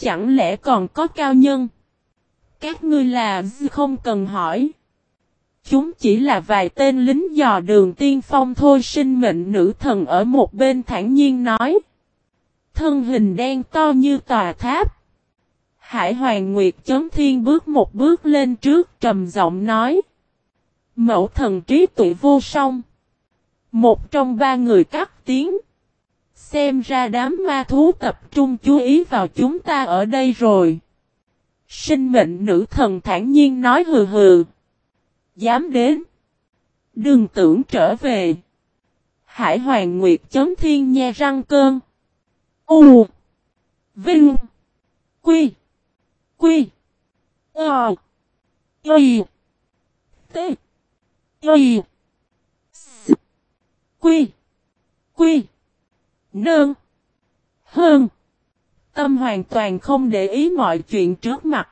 Chẳng lẽ còn có cao nhân? Các ngươi là không cần hỏi. Chúng chỉ là vài tên lính dò đường tiên phong thôi, sinh mệnh nữ thần ở một bên thản nhiên nói. Thân hình đen to như tòa tháp. Hải Hoàng Nguyệt chấm thiên bước một bước lên trước, trầm giọng nói. Mẫu thần trí tuệ vô song. Một trong ba người cắt tiếng. Xem ra đám ma thú tập trung chú ý vào chúng ta ở đây rồi. Sinh mệnh nữ thần thản nhiên nói hừ hừ. Dám đến. Đừng tưởng trở về. Hải Hoàng Nguyệt chấm thiên nhe răng cơn. U. Vinh. Quy. Quy. Ờ. Y. T. Y. S. Quy. Quy. Nương. Hơn. Tâm hoàn toàn không để ý mọi chuyện trước mặt.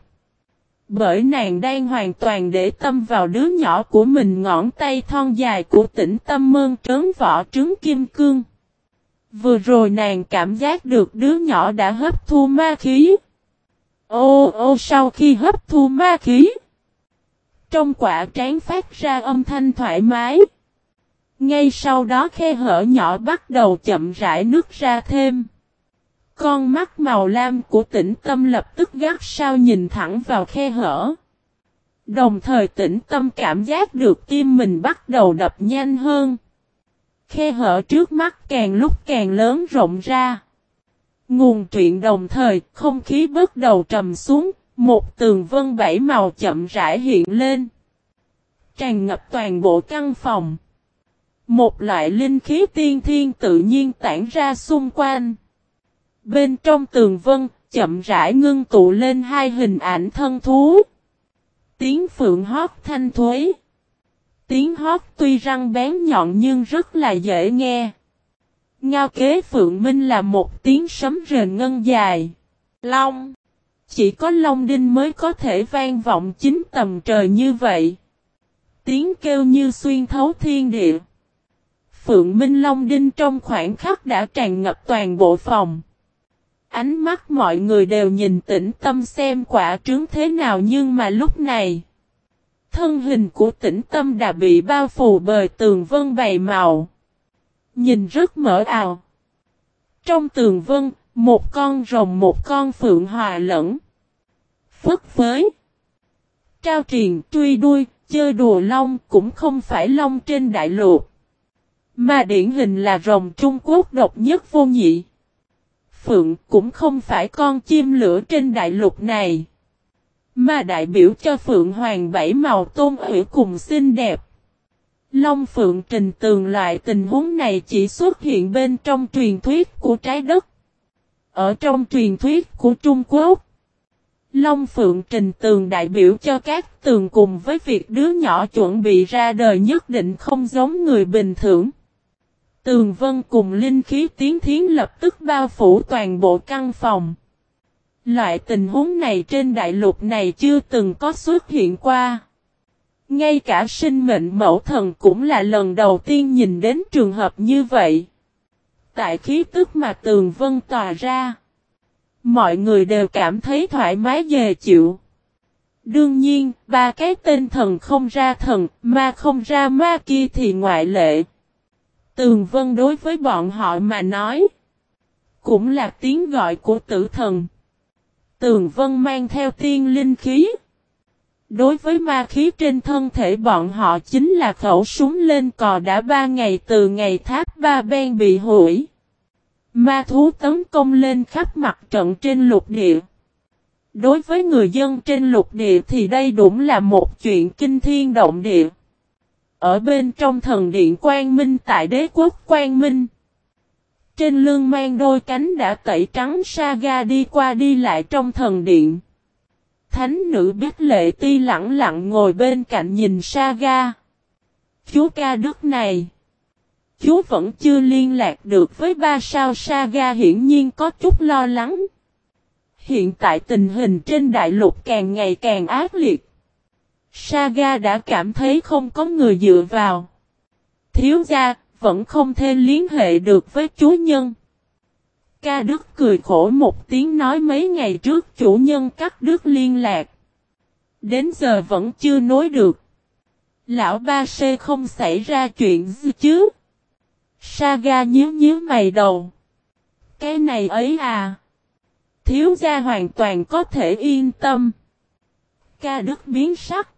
Bởi nàng đang hoàn toàn để tâm vào đứa nhỏ của mình ngón tay thon dài của tỉnh tâm mơn trớn vỏ trứng kim cương. Vừa rồi nàng cảm giác được đứa nhỏ đã hấp thu ma khí. Ô ô, sau khi hấp thu ma khí. Trong quả trán phát ra âm thanh thoải mái. Ngay sau đó khe hở nhỏ bắt đầu chậm rãi nước ra thêm. Con mắt màu lam của tĩnh tâm lập tức gắt sao nhìn thẳng vào khe hở. Đồng thời tĩnh tâm cảm giác được tim mình bắt đầu đập nhanh hơn. Khe hở trước mắt càng lúc càng lớn rộng ra. Nguồn truyện đồng thời, không khí bước đầu trầm xuống, một tường vân bảy màu chậm rãi hiện lên. Tràn ngập toàn bộ căn phòng. Một loại linh khí tiên thiên tự nhiên tản ra xung quanh. Bên trong tường vân, chậm rãi ngưng tụ lên hai hình ảnh thân thú. Tiếng phượng hót thanh thuế. Tiếng hót tuy răng bén nhọn nhưng rất là dễ nghe. Ngao kế phượng minh là một tiếng sấm rền ngân dài. Long. Chỉ có Long Đinh mới có thể vang vọng chính tầm trời như vậy. Tiếng kêu như xuyên thấu thiên địa. Phượng Minh Long Đinh trong khoảnh khắc đã tràn ngập toàn bộ phòng. Ánh mắt mọi người đều nhìn tĩnh tâm xem quả trứng thế nào nhưng mà lúc này. Thân hình của tĩnh tâm đã bị bao phủ bởi tường vân bày màu. Nhìn rất mở ào. Trong tường vân, một con rồng một con phượng hòa lẫn. Phất phới. Trao truyền truy đuôi, chơi đùa long cũng không phải long trên đại lục. Mà điển hình là rồng Trung Quốc độc nhất vô nhị. Phượng cũng không phải con chim lửa trên đại lục này. Mà đại biểu cho Phượng Hoàng bảy màu tôn ủy cùng xinh đẹp. Long Phượng trình tường loại tình huống này chỉ xuất hiện bên trong truyền thuyết của trái đất. Ở trong truyền thuyết của Trung Quốc. Long Phượng trình tường đại biểu cho các tường cùng với việc đứa nhỏ chuẩn bị ra đời nhất định không giống người bình thường. Tường vân cùng linh khí tiến thiến lập tức bao phủ toàn bộ căn phòng. Loại tình huống này trên đại lục này chưa từng có xuất hiện qua. Ngay cả sinh mệnh mẫu thần cũng là lần đầu tiên nhìn đến trường hợp như vậy. Tại khí tức mà tường vân tòa ra. Mọi người đều cảm thấy thoải mái dề chịu. Đương nhiên, ba cái tên thần không ra thần, ma không ra ma kia thì ngoại lệ. Tường Vân đối với bọn họ mà nói. Cũng là tiếng gọi của tử thần. Tường Vân mang theo tiên linh khí. Đối với ma khí trên thân thể bọn họ chính là khẩu súng lên cò đã ba ngày từ ngày tháp ba ben bị hủy. Ma thú tấn công lên khắp mặt trận trên lục địa. Đối với người dân trên lục địa thì đây đúng là một chuyện kinh thiên động địa. Ở bên trong thần điện Quang Minh tại đế quốc Quang Minh. Trên lưng mang đôi cánh đã tẩy trắng Saga đi qua đi lại trong thần điện. Thánh nữ biết lệ ti lặng lặng ngồi bên cạnh nhìn Saga. Chú ca đức này. Chú vẫn chưa liên lạc được với ba sao Saga hiển nhiên có chút lo lắng. Hiện tại tình hình trên đại lục càng ngày càng ác liệt. Saga đã cảm thấy không có người dựa vào. Thiếu gia, vẫn không thể liên hệ được với chú nhân. Ca Đức cười khổ một tiếng nói mấy ngày trước chủ nhân cắt đứt liên lạc. Đến giờ vẫn chưa nối được. Lão ba C không xảy ra chuyện gì chứ. Saga nhíu nhíu mày đầu. Cái này ấy à. Thiếu gia hoàn toàn có thể yên tâm. Ca Đức biến sắc.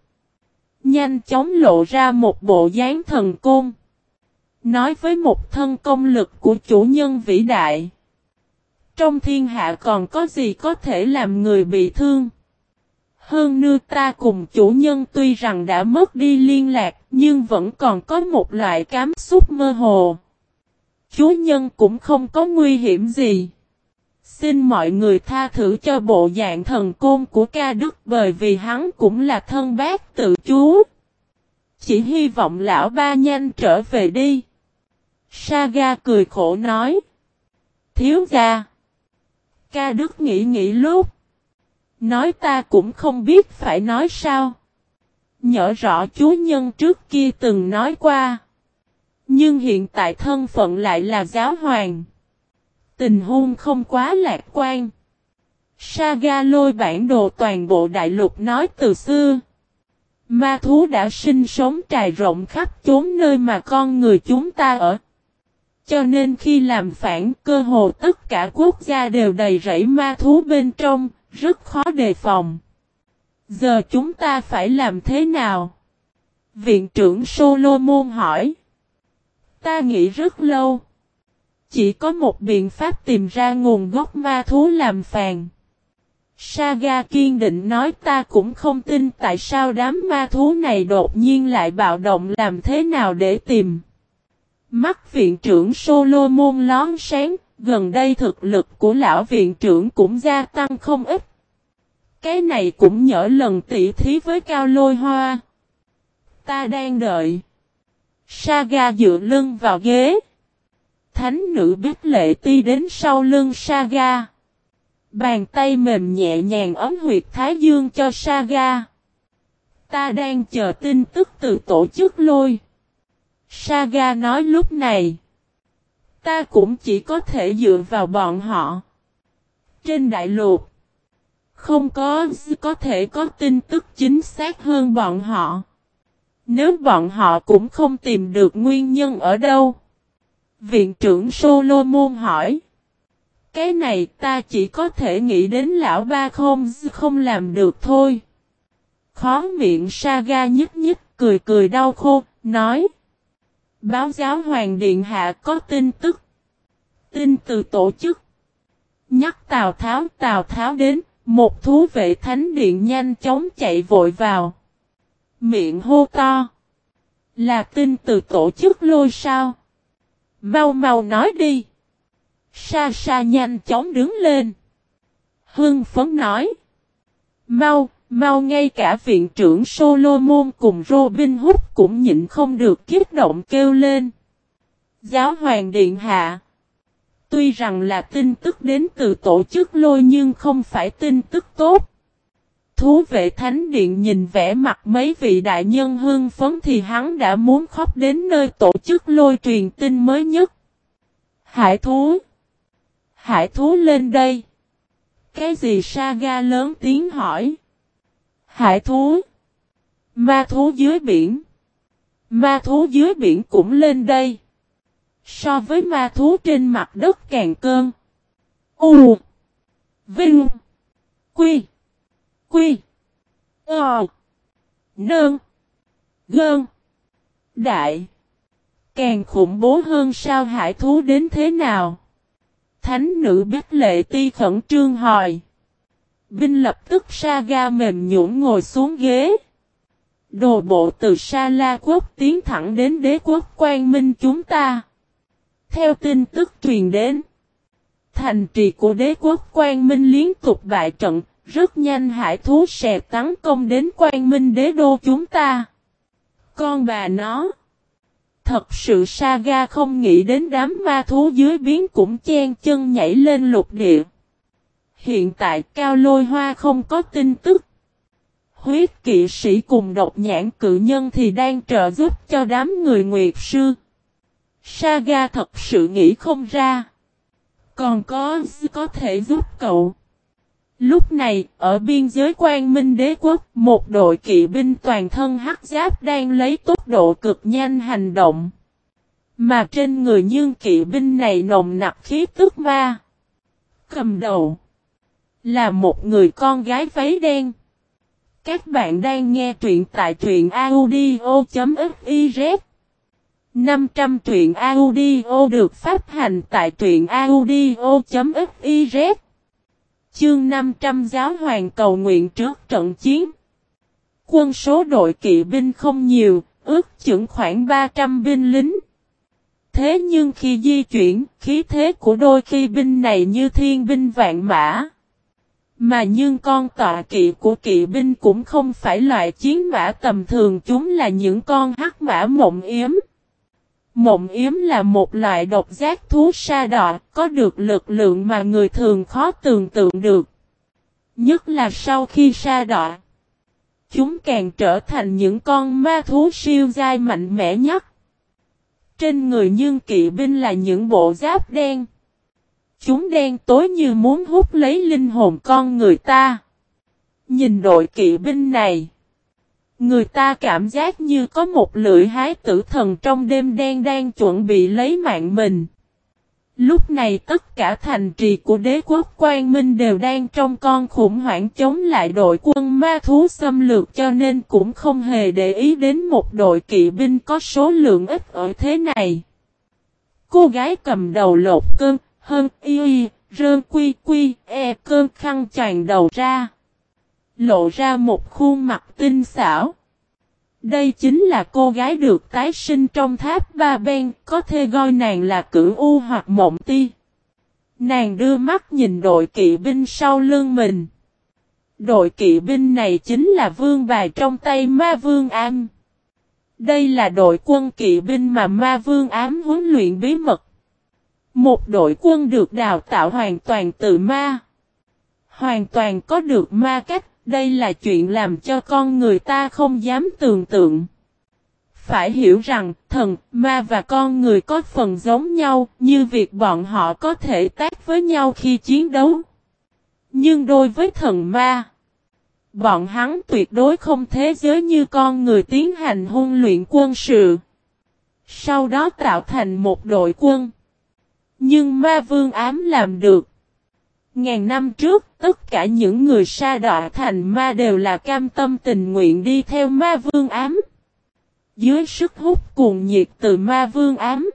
Nhanh chóng lộ ra một bộ dáng thần côn. Nói với một thân công lực của chủ nhân vĩ đại. Trong thiên hạ còn có gì có thể làm người bị thương. Hơn nư ta cùng chủ nhân tuy rằng đã mất đi liên lạc, nhưng vẫn còn có một loại cảm xúc mơ hồ. Chú nhân cũng không có nguy hiểm gì. Xin mọi người tha thử cho bộ dạng thần côn của ca đức bởi vì hắn cũng là thân bác tự chú. Chỉ hy vọng lão ba nhanh trở về đi. Saga cười khổ nói. Thiếu gia. Ca đức nghĩ nghĩ lúc. Nói ta cũng không biết phải nói sao. Nhớ rõ chú nhân trước kia từng nói qua. Nhưng hiện tại thân phận lại là giáo hoàng. Tình huống không quá lạc quan. Saga lôi bản đồ toàn bộ đại lục nói từ xưa. Ma thú đã sinh sống trải rộng khắp chốn nơi mà con người chúng ta ở. Cho nên khi làm phản cơ hồ tất cả quốc gia đều đầy rẫy ma thú bên trong, rất khó đề phòng. Giờ chúng ta phải làm thế nào? Viện trưởng Solomon hỏi. Ta nghĩ rất lâu. Chỉ có một biện pháp tìm ra nguồn gốc ma thú làm phàn. Saga kiên định nói ta cũng không tin tại sao đám ma thú này đột nhiên lại bạo động làm thế nào để tìm. Mắt viện trưởng Solomon lón sáng, gần đây thực lực của lão viện trưởng cũng gia tăng không ít. Cái này cũng nhỡ lần tỷ thí với cao lôi hoa. Ta đang đợi. Saga dựa lưng vào ghế. Thánh nữ biết lệ ti đến sau lưng Saga. Bàn tay mềm nhẹ nhàng ấm huyệt thái dương cho Saga. Ta đang chờ tin tức từ tổ chức lôi. Saga nói lúc này. Ta cũng chỉ có thể dựa vào bọn họ. Trên đại lục. Không có có thể có tin tức chính xác hơn bọn họ. Nếu bọn họ cũng không tìm được nguyên nhân ở đâu. Viện trưởng Solomon hỏi. Cái này ta chỉ có thể nghĩ đến lão ba không không làm được thôi. Khó miệng Saga nhích nhích cười cười đau khô, nói. Báo giáo Hoàng Điện Hạ có tin tức. Tin từ tổ chức. Nhắc Tào Tháo Tào Tháo đến, một thú vệ thánh điện nhanh chóng chạy vội vào. Miệng hô to. Là tin từ tổ chức lôi sao? Mau mau nói đi. Sa sa nhanh chóng đứng lên. Hưng phấn nói. Mau, mau ngay cả viện trưởng Solomon cùng Robin Hood cũng nhịn không được kiếp động kêu lên. Giáo hoàng điện hạ. Tuy rằng là tin tức đến từ tổ chức lôi nhưng không phải tin tức tốt. Thú vệ thánh điện nhìn vẻ mặt mấy vị đại nhân hưng phấn thì hắn đã muốn khóc đến nơi tổ chức lôi truyền tin mới nhất. Hải thú! Hải thú lên đây! Cái gì Saga lớn tiếng hỏi? Hải thú! Ma thú dưới biển! Ma thú dưới biển cũng lên đây! So với ma thú trên mặt đất càng cơn. U. Vinh. Quy. Quy. Ờ. Nơn. Gơn. Đại. Càng khủng bố hơn sao hải thú đến thế nào? Thánh nữ biết lệ ti khẩn trương hỏi. Binh lập tức sa ga mềm nhũn ngồi xuống ghế. Đồ bộ từ Sa La Quốc tiến thẳng đến đế quốc Quang minh chúng ta. Theo tin tức truyền đến, thành trì của đế quốc Quang Minh liên tục bại trận, rất nhanh hải thú sẽ tấn công đến quan Minh đế đô chúng ta. Con bà nó, thật sự Saga không nghĩ đến đám ma thú dưới biến cũng chen chân nhảy lên lục địa. Hiện tại Cao Lôi Hoa không có tin tức. Huyết kỵ sĩ cùng độc nhãn cự nhân thì đang trợ giúp cho đám người Nguyệt Sư. Saga thật sự nghĩ không ra. Còn có có thể giúp cậu. Lúc này, ở biên giới quan minh đế quốc, một đội kỵ binh toàn thân hắc giáp đang lấy tốc độ cực nhanh hành động. Mà trên người nhưng kỵ binh này nồng nặc khí tức ma. Cầm đầu. Là một người con gái váy đen. Các bạn đang nghe truyện tại truyện audio.fiz 500 truyện audio được phát hành tại truyện audio.fiz Chương 500 giáo hoàng cầu nguyện trước trận chiến Quân số đội kỵ binh không nhiều, ước chừng khoảng 300 binh lính. Thế nhưng khi di chuyển, khí thế của đôi khi binh này như thiên binh vạn mã. Mà nhưng con tọa kỵ của kỵ binh cũng không phải loại chiến mã tầm thường chúng là những con hắc mã mộng yếm. Mộng yếm là một loại độc giác thú sa đỏ, có được lực lượng mà người thường khó tưởng tượng được. Nhất là sau khi sa đỏ, chúng càng trở thành những con ma thú siêu dai mạnh mẽ nhất. Trên người nhưng kỵ binh là những bộ giáp đen. Chúng đen tối như muốn hút lấy linh hồn con người ta. Nhìn đội kỵ binh này. Người ta cảm giác như có một lưỡi hái tử thần trong đêm đen đang chuẩn bị lấy mạng mình. Lúc này tất cả thành trì của đế quốc Quang Minh đều đang trong con khủng hoảng chống lại đội quân ma thú xâm lược cho nên cũng không hề để ý đến một đội kỵ binh có số lượng ít ở thế này. Cô gái cầm đầu lột cơn, hơn y y, rơn quy quy, e cơn khăn choàng đầu ra. Lộ ra một khuôn mặt tinh xảo. Đây chính là cô gái được tái sinh trong tháp ba ben, có thể gọi nàng là cửu u hoặc mộng ti. Nàng đưa mắt nhìn đội kỵ binh sau lưng mình. Đội kỵ binh này chính là vương bài trong tay ma vương ám. Đây là đội quân kỵ binh mà ma vương ám huấn luyện bí mật. Một đội quân được đào tạo hoàn toàn từ ma. Hoàn toàn có được ma cách đây là chuyện làm cho con người ta không dám tưởng tượng. Phải hiểu rằng, thần, ma và con người có phần giống nhau, như việc bọn họ có thể tác với nhau khi chiến đấu. Nhưng đối với thần ma, bọn hắn tuyệt đối không thế giới như con người tiến hành hôn luyện quân sự. Sau đó tạo thành một đội quân. Nhưng ma vương ám làm được. Ngàn năm trước, tất cả những người sa đọa thành ma đều là cam tâm tình nguyện đi theo ma vương ám. Dưới sức hút cuồng nhiệt từ ma vương ám,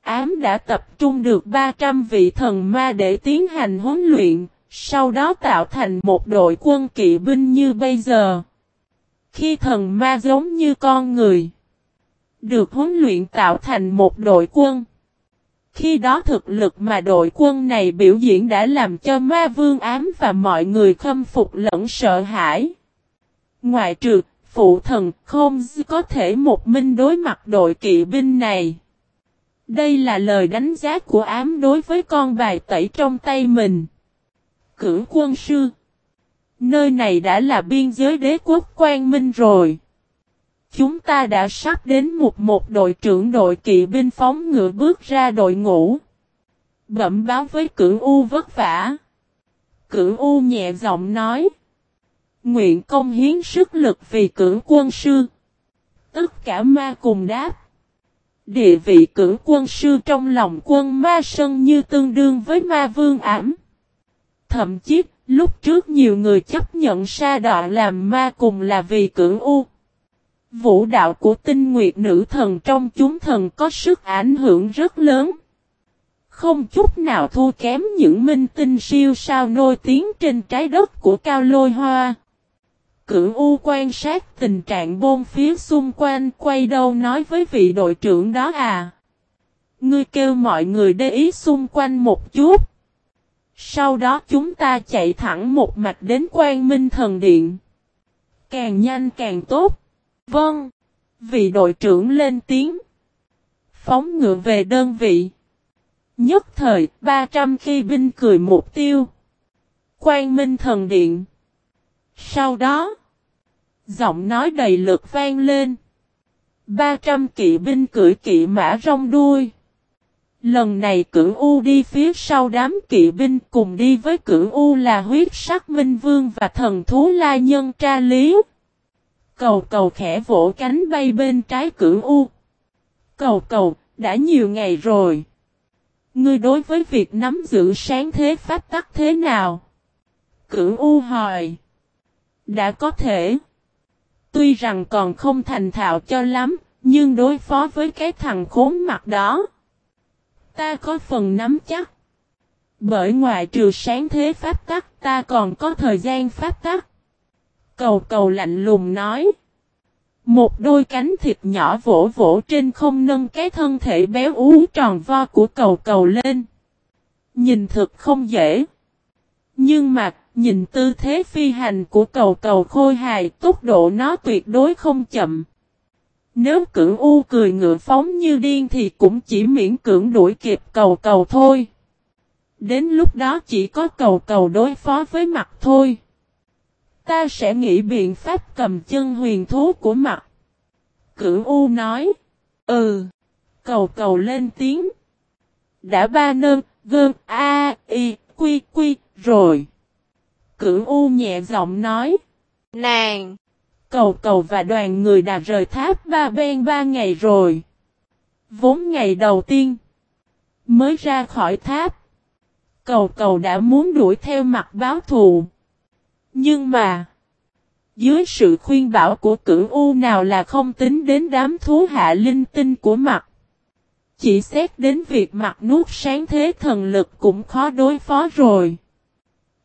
ám đã tập trung được 300 vị thần ma để tiến hành huấn luyện, sau đó tạo thành một đội quân kỵ binh như bây giờ. Khi thần ma giống như con người, được huấn luyện tạo thành một đội quân. Khi đó thực lực mà đội quân này biểu diễn đã làm cho ma vương ám và mọi người khâm phục lẫn sợ hãi. Ngoại trừ, phụ thần không có thể một minh đối mặt đội kỵ binh này. Đây là lời đánh giá của ám đối với con bài tẩy trong tay mình. Cử quân sư. Nơi này đã là biên giới đế quốc quan minh rồi. Chúng ta đã sắp đến một một đội trưởng đội kỵ binh phóng ngựa bước ra đội ngũ. Bẩm báo với cửu U vất vả. Cửu U nhẹ giọng nói. Nguyện công hiến sức lực vì cửu quân sư. Tất cả ma cùng đáp. Địa vị cửu quân sư trong lòng quân ma sân như tương đương với ma vương ảm. Thậm chí, lúc trước nhiều người chấp nhận sa đọa làm ma cùng là vì cửu U. Vũ đạo của tinh nguyệt nữ thần trong chúng thần có sức ảnh hưởng rất lớn. Không chút nào thua kém những minh tinh siêu sao nổi tiếng trên trái đất của Cao Lôi Hoa. Cửu U quan sát tình trạng bôn phía xung quanh, quay đầu nói với vị đội trưởng đó à. Ngươi kêu mọi người để ý xung quanh một chút. Sau đó chúng ta chạy thẳng một mạch đến quan minh thần điện. Càng nhanh càng tốt. Vâng. Vị đội trưởng lên tiếng. Phóng ngựa về đơn vị. Nhất thời, 300 khi binh cười mục tiêu. Quang Minh Thần Điện. Sau đó, giọng nói đầy lực vang lên. 300 kỵ binh cưỡi kỵ mã rong đuôi. Lần này cửu U đi phía sau đám kỵ binh cùng đi với cửu U là huyết sắc minh vương và thần thú la nhân tra lý. Cầu cầu khẽ vỗ cánh bay bên trái cửu U. Cầu cầu, đã nhiều ngày rồi. Ngươi đối với việc nắm giữ sáng thế pháp tắc thế nào? Cửu U hỏi. Đã có thể. Tuy rằng còn không thành thạo cho lắm, nhưng đối phó với cái thằng khốn mặt đó. Ta có phần nắm chắc. Bởi ngoài trừ sáng thế pháp tắc ta còn có thời gian pháp tắc. Cầu cầu lạnh lùng nói. Một đôi cánh thịt nhỏ vỗ vỗ trên không nâng cái thân thể béo ú tròn vo của cầu cầu lên. Nhìn thực không dễ. Nhưng mà, nhìn tư thế phi hành của cầu cầu khôi hài, tốc độ nó tuyệt đối không chậm. Nếu cưỡng u cười ngựa phóng như điên thì cũng chỉ miễn cưỡng đuổi kịp cầu cầu thôi. Đến lúc đó chỉ có cầu cầu đối phó với mặt thôi. Ta sẽ nghĩ biện pháp cầm chân huyền thú của mặt. Cửu U nói. Ừ. Cầu cầu lên tiếng. Đã ba nơm, gơm, a, y, quy, quy, rồi. Cửu U nhẹ giọng nói. Nàng. Cầu cầu và đoàn người đã rời tháp ba bên ba ngày rồi. Vốn ngày đầu tiên. Mới ra khỏi tháp. Cầu cầu đã muốn đuổi theo mặt báo thù. Nhưng mà. Dưới sự khuyên bảo của cửu U nào là không tính đến đám thú hạ linh tinh của mặt. Chỉ xét đến việc mặt nuốt sáng thế thần lực cũng khó đối phó rồi.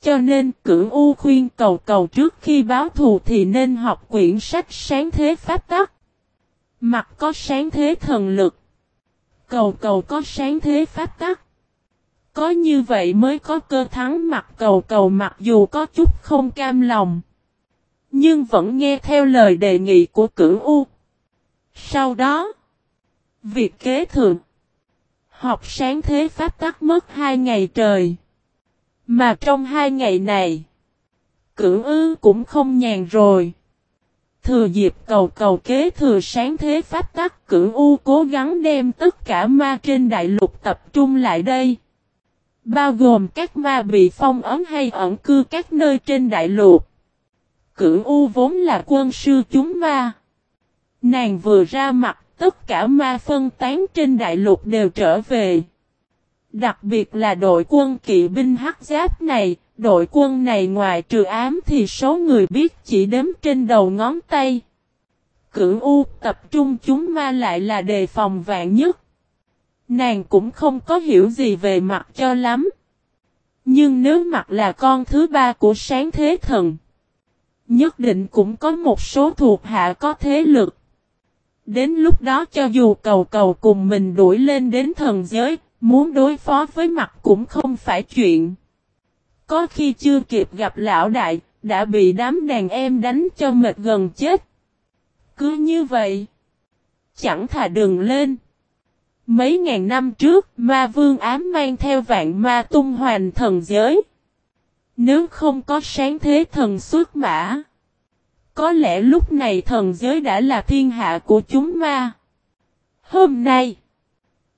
Cho nên cửu U khuyên cầu cầu trước khi báo thù thì nên học quyển sách sáng thế pháp tắc. Mặt có sáng thế thần lực. Cầu cầu có sáng thế pháp tắc. Có như vậy mới có cơ thắng mặt cầu cầu mặc dù có chút không cam lòng. Nhưng vẫn nghe theo lời đề nghị của cửu U. Sau đó, việc kế thượng, học sáng thế pháp tắt mất hai ngày trời. Mà trong hai ngày này, cửu ư cũng không nhàn rồi. Thừa dịp cầu cầu kế thừa sáng thế pháp tắc cửu u cố gắng đem tất cả ma trên đại lục tập trung lại đây. Bao gồm các ma bị phong ấn hay ẩn cư các nơi trên đại lục. Cửu U vốn là quân sư chúng ma. Nàng vừa ra mặt, tất cả ma phân tán trên đại lục đều trở về. Đặc biệt là đội quân kỵ binh hắc giáp này, đội quân này ngoài trừ ám thì số người biết chỉ đếm trên đầu ngón tay. Cửu U tập trung chúng ma lại là đề phòng vạn nhất. Nàng cũng không có hiểu gì về mặt cho lắm. Nhưng nếu mặt là con thứ ba của sáng thế thần. Nhất định cũng có một số thuộc hạ có thế lực. Đến lúc đó cho dù cầu cầu cùng mình đuổi lên đến thần giới, muốn đối phó với mặt cũng không phải chuyện. Có khi chưa kịp gặp lão đại, đã bị đám đàn em đánh cho mệt gần chết. Cứ như vậy, chẳng thà đừng lên. Mấy ngàn năm trước, ma vương ám mang theo vạn ma tung hoành thần giới. Nếu không có sáng thế thần xuất mã. Có lẽ lúc này thần giới đã là thiên hạ của chúng ma. Hôm nay.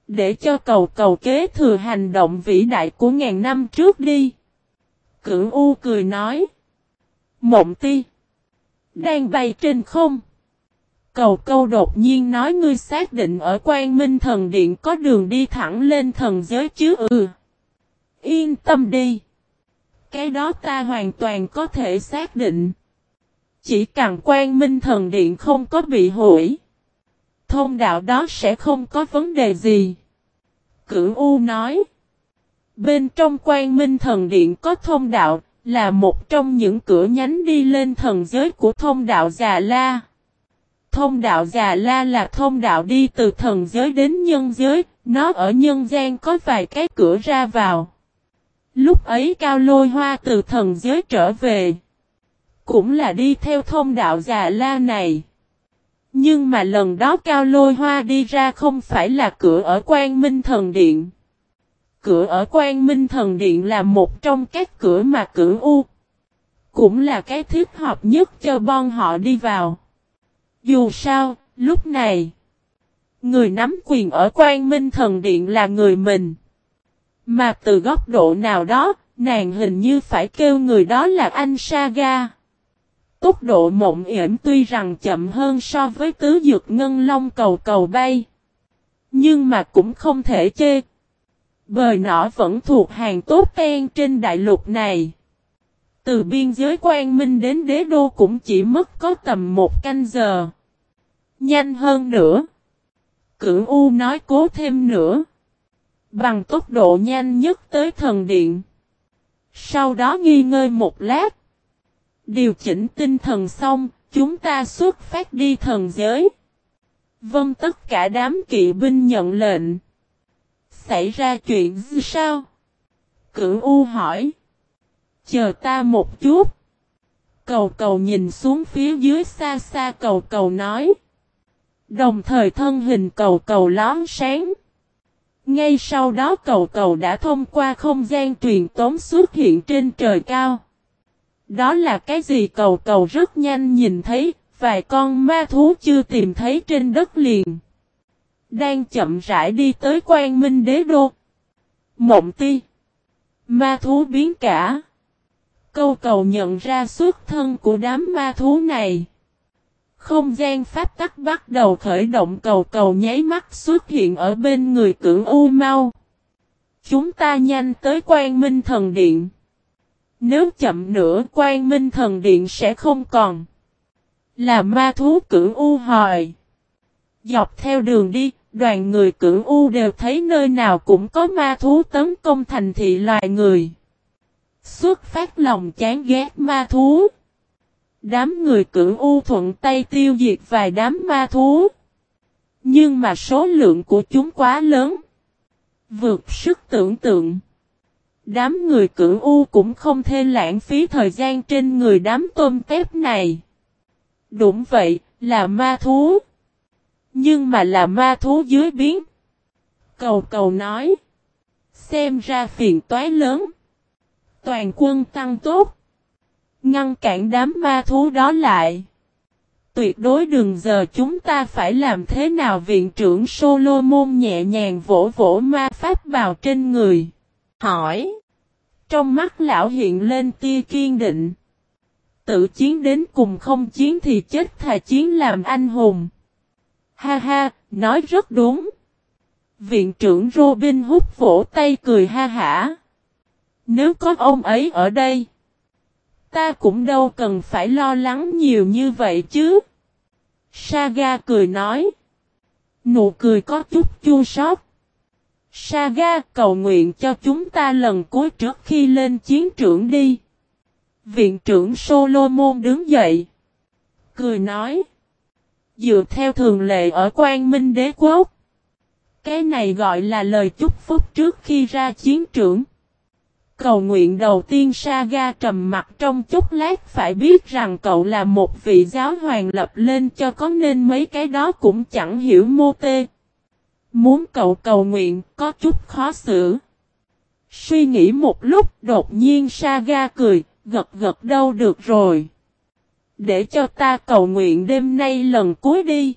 Để cho cầu cầu kế thừa hành động vĩ đại của ngàn năm trước đi. Cửu U cười nói. Mộng ti. Đang bay trên không. Cầu câu đột nhiên nói ngươi xác định ở quan minh thần điện có đường đi thẳng lên thần giới chứ ừ. Yên tâm đi. Cái đó ta hoàn toàn có thể xác định. Chỉ cần quan minh thần điện không có bị hủy. Thông đạo đó sẽ không có vấn đề gì. Cửu U nói. Bên trong quan minh thần điện có thông đạo, là một trong những cửa nhánh đi lên thần giới của thông đạo Già La. Thông đạo Già La là thông đạo đi từ thần giới đến nhân giới, nó ở nhân gian có vài cái cửa ra vào. Lúc ấy Cao Lôi Hoa từ thần giới trở về. Cũng là đi theo thông đạo già la này. Nhưng mà lần đó Cao Lôi Hoa đi ra không phải là cửa ở Quang Minh Thần Điện. Cửa ở Quang Minh Thần Điện là một trong các cửa mà cửa U. Cũng là cái thiết hợp nhất cho bon họ đi vào. Dù sao, lúc này, Người nắm quyền ở quan minh thần điện là người mình. Mà từ góc độ nào đó, nàng hình như phải kêu người đó là anh Saga. Tốc độ mộng yểm tuy rằng chậm hơn so với tứ dược ngân long cầu cầu bay. Nhưng mà cũng không thể chê. Bời nọ vẫn thuộc hàng tốt ten trên đại lục này. Từ biên giới quan minh đến đế đô cũng chỉ mất có tầm một canh giờ. Nhanh hơn nữa. Cửu U nói cố thêm nữa. Bằng tốc độ nhanh nhất tới thần điện. Sau đó nghi ngơi một lát. Điều chỉnh tinh thần xong, chúng ta xuất phát đi thần giới. Vâng tất cả đám kỵ binh nhận lệnh. Xảy ra chuyện gì sao? Cửu U hỏi. Chờ ta một chút. Cầu cầu nhìn xuống phía dưới xa xa cầu cầu nói. Đồng thời thân hình cầu cầu lón sáng. Ngay sau đó cầu cầu đã thông qua không gian truyền tống xuất hiện trên trời cao. Đó là cái gì cầu cầu rất nhanh nhìn thấy, vài con ma thú chưa tìm thấy trên đất liền. Đang chậm rãi đi tới quan minh đế đô. Mộng ti. Ma thú biến cả. Câu cầu nhận ra xuất thân của đám ma thú này. Không gian pháp tắc bắt đầu khởi động cầu cầu nháy mắt xuất hiện ở bên người cưỡng u mau. Chúng ta nhanh tới quan minh thần điện. Nếu chậm nữa quan minh thần điện sẽ không còn. Là ma thú cưỡng u hỏi. Dọc theo đường đi, đoàn người cưỡng u đều thấy nơi nào cũng có ma thú tấn công thành thị loài người. Xuất phát lòng chán ghét ma thú. Đám người cưỡng u thuận tay tiêu diệt vài đám ma thú. Nhưng mà số lượng của chúng quá lớn. Vượt sức tưởng tượng. Đám người cưỡng u cũng không thể lãng phí thời gian trên người đám tôm tép này. Đúng vậy, là ma thú. Nhưng mà là ma thú dưới biến. Cầu cầu nói. Xem ra phiền toái lớn. Toàn quân tăng tốt. Ngăn cản đám ma thú đó lại. Tuyệt đối đừng giờ chúng ta phải làm thế nào viện trưởng Solomon nhẹ nhàng vỗ vỗ ma pháp bào trên người. Hỏi. Trong mắt lão hiện lên tia kiên định. Tự chiến đến cùng không chiến thì chết thà chiến làm anh hùng. Ha ha, nói rất đúng. Viện trưởng Robin hút vỗ tay cười ha hả. Nếu có ông ấy ở đây. Ta cũng đâu cần phải lo lắng nhiều như vậy chứ. Saga cười nói. Nụ cười có chút chua xót. Saga cầu nguyện cho chúng ta lần cuối trước khi lên chiến trường đi. Viện trưởng Solomon đứng dậy. Cười nói. Dựa theo thường lệ ở quan minh đế quốc. Cái này gọi là lời chúc phúc trước khi ra chiến trường. Cầu nguyện đầu tiên Saga trầm mặt trong chút lát phải biết rằng cậu là một vị giáo hoàng lập lên cho có nên mấy cái đó cũng chẳng hiểu mô tê. Muốn cậu cầu nguyện có chút khó xử. Suy nghĩ một lúc đột nhiên Saga cười, gật gật đâu được rồi. Để cho ta cầu nguyện đêm nay lần cuối đi.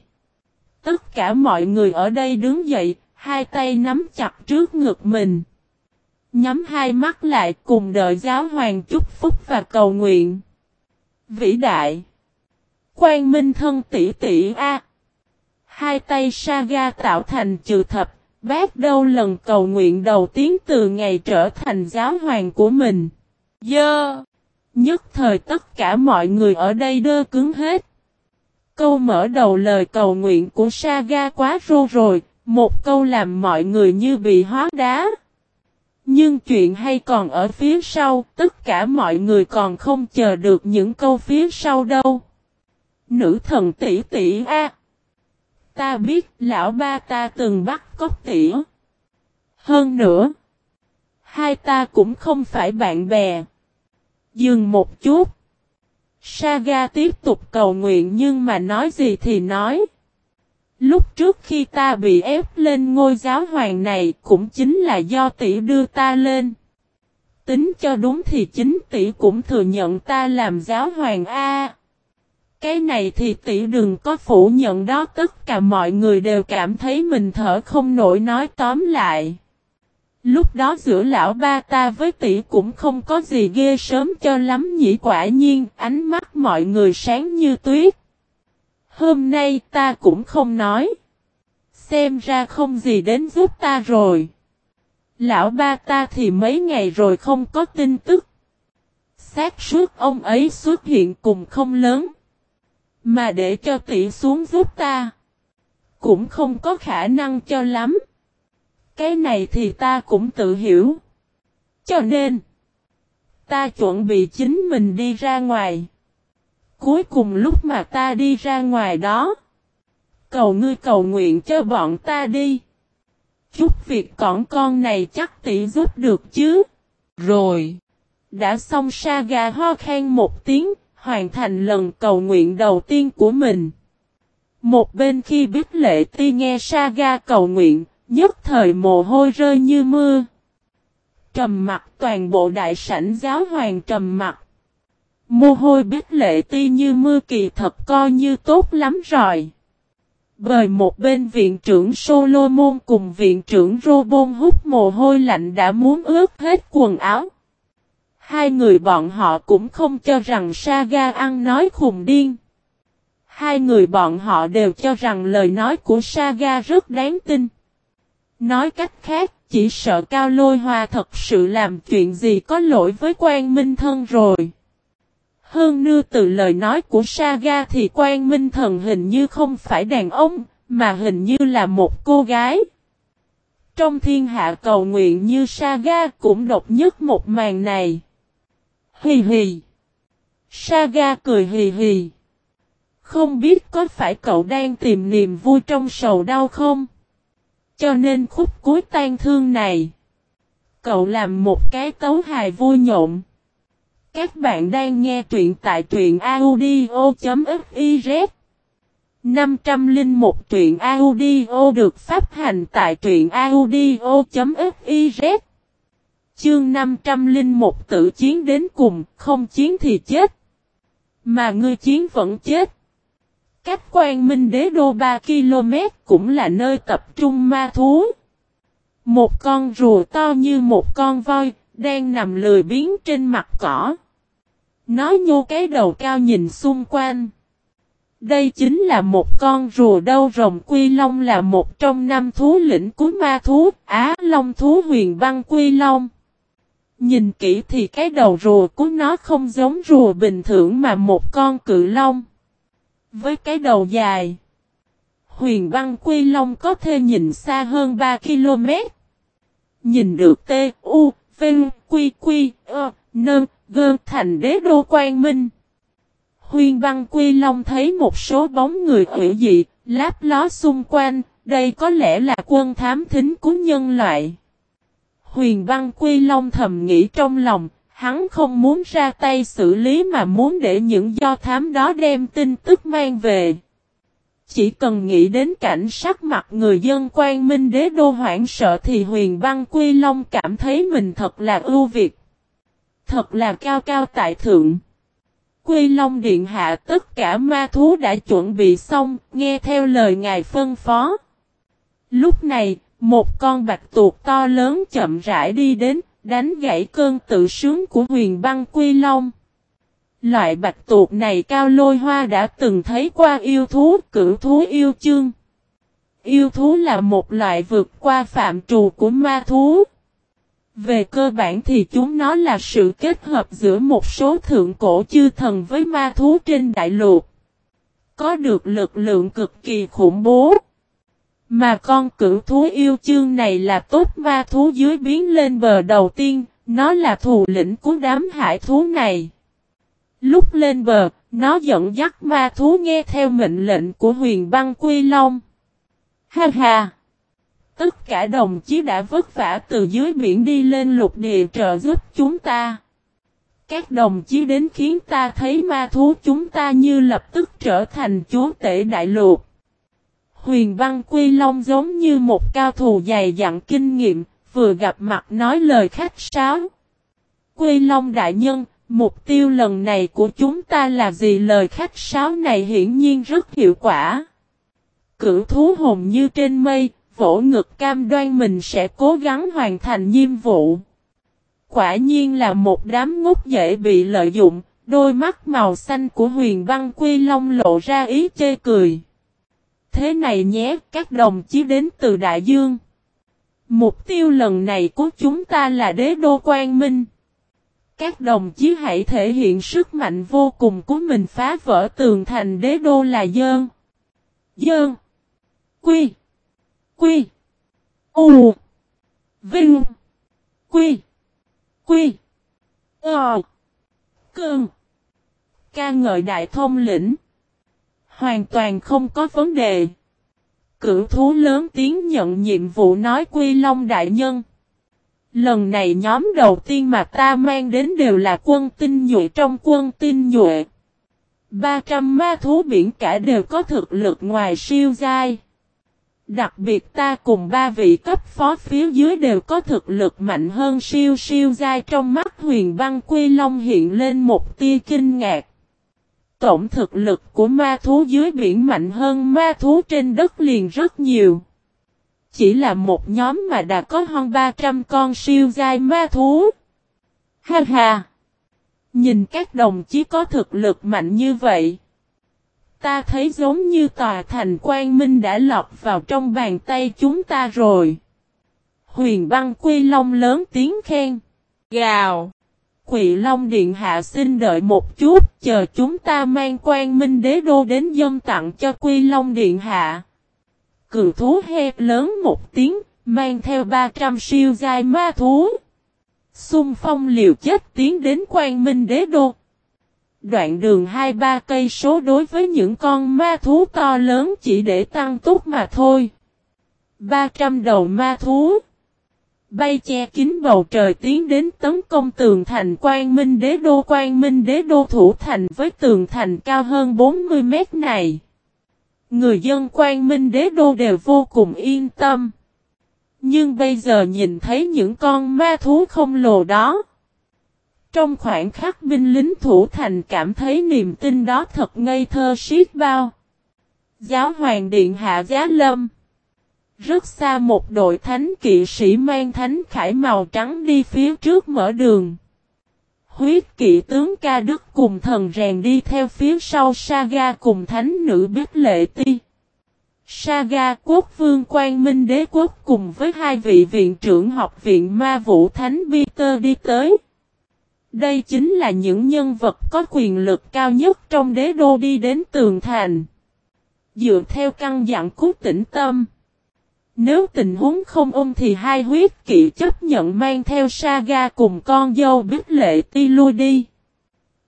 Tất cả mọi người ở đây đứng dậy, hai tay nắm chặt trước ngực mình. Nhắm hai mắt lại cùng đợi giáo hoàng chúc phúc và cầu nguyện. Vĩ đại. Quang minh thân tỷ tỷ A. Hai tay Saga tạo thành trừ thập, bác đâu lần cầu nguyện đầu tiên từ ngày trở thành giáo hoàng của mình. Dơ. Nhất thời tất cả mọi người ở đây đơ cứng hết. Câu mở đầu lời cầu nguyện của Saga quá rô rồi, một câu làm mọi người như bị hóa đá. Nhưng chuyện hay còn ở phía sau, tất cả mọi người còn không chờ được những câu phía sau đâu. Nữ thần tỷ tỷ a. Ta biết lão ba ta từng bắt cóc tỷ Hơn nữa, hai ta cũng không phải bạn bè. Dừng một chút. Saga tiếp tục cầu nguyện nhưng mà nói gì thì nói. Lúc trước khi ta bị ép lên ngôi giáo hoàng này cũng chính là do tỷ đưa ta lên. Tính cho đúng thì chính tỷ cũng thừa nhận ta làm giáo hoàng A. Cái này thì tỷ đừng có phủ nhận đó, tất cả mọi người đều cảm thấy mình thở không nổi nói tóm lại. Lúc đó giữa lão ba ta với tỷ cũng không có gì ghê sớm cho lắm nhỉ, quả nhiên ánh mắt mọi người sáng như tuyết. Hôm nay ta cũng không nói. Xem ra không gì đến giúp ta rồi. Lão ba ta thì mấy ngày rồi không có tin tức. xác suốt ông ấy xuất hiện cùng không lớn. Mà để cho tỷ xuống giúp ta. Cũng không có khả năng cho lắm. Cái này thì ta cũng tự hiểu. Cho nên. Ta chuẩn bị chính mình đi ra ngoài. Cuối cùng lúc mà ta đi ra ngoài đó. Cầu ngươi cầu nguyện cho bọn ta đi. Chút việc cỏn con này chắc tỷ giúp được chứ. Rồi. Đã xong saga ho khen một tiếng, hoàn thành lần cầu nguyện đầu tiên của mình. Một bên khi biết lệ ti nghe saga cầu nguyện, nhất thời mồ hôi rơi như mưa. Trầm mặt toàn bộ đại sảnh giáo hoàng trầm mặt. Mồ hôi biết lệ ti như mưa kỳ thật coi như tốt lắm rồi. Bởi một bên viện trưởng Solomon cùng viện trưởng Robon hút mồ hôi lạnh đã muốn ướt hết quần áo. Hai người bọn họ cũng không cho rằng Saga ăn nói khùng điên. Hai người bọn họ đều cho rằng lời nói của Saga rất đáng tin. Nói cách khác, chỉ sợ Cao Lôi Hoa thật sự làm chuyện gì có lỗi với quan minh thân rồi. Hơn nưa từ lời nói của Saga thì quan minh thần hình như không phải đàn ông, mà hình như là một cô gái. Trong thiên hạ cầu nguyện như Saga cũng độc nhất một màn này. Hì hì. Saga cười hì hì. Không biết có phải cậu đang tìm niềm vui trong sầu đau không? Cho nên khúc cuối tan thương này. Cậu làm một cái tấu hài vui nhộn. Các bạn đang nghe truyện tại truyện audio.fiz 501 truyện audio được phát hành tại truyện audio.fiz Chương 501 tự chiến đến cùng, không chiến thì chết. Mà ngươi chiến vẫn chết. Cách quan minh đế đô 3 km cũng là nơi tập trung ma thú. Một con rùa to như một con voi, đang nằm lười biếng trên mặt cỏ. Nó nhô cái đầu cao nhìn xung quanh. Đây chính là một con rùa đâu rồng quy long là một trong năm thú lĩnh của ma thú, Á Long thú huyền băng quy long. Nhìn kỹ thì cái đầu rùa của nó không giống rùa bình thường mà một con cự long. Với cái đầu dài, huyền băng quy long có thể nhìn xa hơn 3 km. Nhìn được T, U, Vinh, Quy, Quy, Ơ, Nơn, Gơn thành đế đô quang minh. Huyền băng quy long thấy một số bóng người hữu dị, láp ló xung quanh, đây có lẽ là quân thám thính của nhân loại. Huyền băng quy long thầm nghĩ trong lòng, hắn không muốn ra tay xử lý mà muốn để những do thám đó đem tin tức mang về. Chỉ cần nghĩ đến cảnh sắc mặt người dân quan minh đế đô hoảng sợ thì huyền băng quy long cảm thấy mình thật là ưu việt. Thật là cao cao tại thượng. Quy Long Điện Hạ tất cả ma thú đã chuẩn bị xong, nghe theo lời ngài phân phó. Lúc này, một con bạch tuộc to lớn chậm rãi đi đến, đánh gãy cơn tự sướng của huyền băng Quy Long. Loại bạch tuộc này cao lôi hoa đã từng thấy qua yêu thú, cửu thú yêu chương. Yêu thú là một loại vượt qua phạm trù của ma thú. Về cơ bản thì chúng nó là sự kết hợp giữa một số thượng cổ chư thần với ma thú trên đại lục. Có được lực lượng cực kỳ khủng bố. Mà con cửu thú yêu chương này là tốt ma thú dưới biến lên bờ đầu tiên, nó là thù lĩnh của đám hải thú này. Lúc lên bờ, nó dẫn dắt ma thú nghe theo mệnh lệnh của huyền băng quy long. Ha ha! Tất cả đồng chí đã vất vả từ dưới biển đi lên lục địa trợ giúp chúng ta. Các đồng chí đến khiến ta thấy ma thú chúng ta như lập tức trở thành chúa tể đại lục. Huyền văn quy long giống như một cao thủ dày dặn kinh nghiệm, vừa gặp mặt nói lời khách sáo. Quy long đại nhân, Mục tiêu lần này của chúng ta là gì lời khách sáo này hiển nhiên rất hiệu quả. Cửu thú hồn như trên mây, vỗ ngực cam đoan mình sẽ cố gắng hoàn thành nhiệm vụ. Quả nhiên là một đám ngốc dễ bị lợi dụng, đôi mắt màu xanh của huyền băng quy long lộ ra ý chê cười. Thế này nhé, các đồng chí đến từ Đại Dương. Mục tiêu lần này của chúng ta là đế đô quang minh. Các đồng chí hãy thể hiện sức mạnh vô cùng của mình phá vỡ tường thành đế đô là dơn. Dơn. Quy. Quy. U. Vinh. Quy. Quy. Ờ. Cơn. Ca ngợi đại thông lĩnh. Hoàn toàn không có vấn đề. Cửu thú lớn tiếng nhận nhiệm vụ nói Quy Long Đại Nhân. Lần này nhóm đầu tiên mà ta mang đến đều là quân tinh nhuệ trong quân tinh nhuệ. 300 ma thú biển cả đều có thực lực ngoài siêu giai. Đặc biệt ta cùng ba vị cấp phó phía dưới đều có thực lực mạnh hơn siêu siêu giai trong mắt huyền băng quy long hiện lên một tia kinh ngạc. Tổng thực lực của ma thú dưới biển mạnh hơn ma thú trên đất liền rất nhiều. Chỉ là một nhóm mà đã có hơn 300 con siêu giai ma thú. Ha ha! Nhìn các đồng chí có thực lực mạnh như vậy. Ta thấy giống như tòa thành quang minh đã lọt vào trong bàn tay chúng ta rồi. Huyền băng quy long lớn tiếng khen. Gào! Quỷ Long Điện Hạ xin đợi một chút, chờ chúng ta mang quan minh đế đô đến dâng tặng cho Quy Long Điện Hạ. Cự thú hét lớn một tiếng, mang theo 300 siêu giai ma thú. Xung phong liều chết tiến đến quan minh đế đô. Đoạn đường 2-3 cây số đối với những con ma thú to lớn chỉ để tăng túc mà thôi. 300 đầu ma thú. Bay che kín bầu trời tiến đến tấn công tường thành Quang Minh Đế Đô Quang Minh Đế Đô thủ thành với tường thành cao hơn 40 mét này. Người dân quan Minh Đế Đô đều vô cùng yên tâm. Nhưng bây giờ nhìn thấy những con ma thú không lồ đó. Trong khoảnh khắc binh lính thủ thành cảm thấy niềm tin đó thật ngây thơ siết bao. Giáo hoàng điện hạ giá lâm. Rất xa một đội thánh kỵ sĩ mang thánh khải màu trắng đi phía trước mở đường. Huyết kỵ tướng ca đức cùng thần rèn đi theo phía sau Saga cùng thánh nữ biết lệ ti. Saga, quốc vương quan minh đế quốc cùng với hai vị viện trưởng học viện ma vũ thánh Peter đi tới. Đây chính là những nhân vật có quyền lực cao nhất trong đế đô đi đến tường thành. Dựa theo căn dặn cú tĩnh tâm. Nếu tình huống không ôm thì hai huyết kỵ chấp nhận mang theo Saga cùng con dâu biết lệ ti lui đi.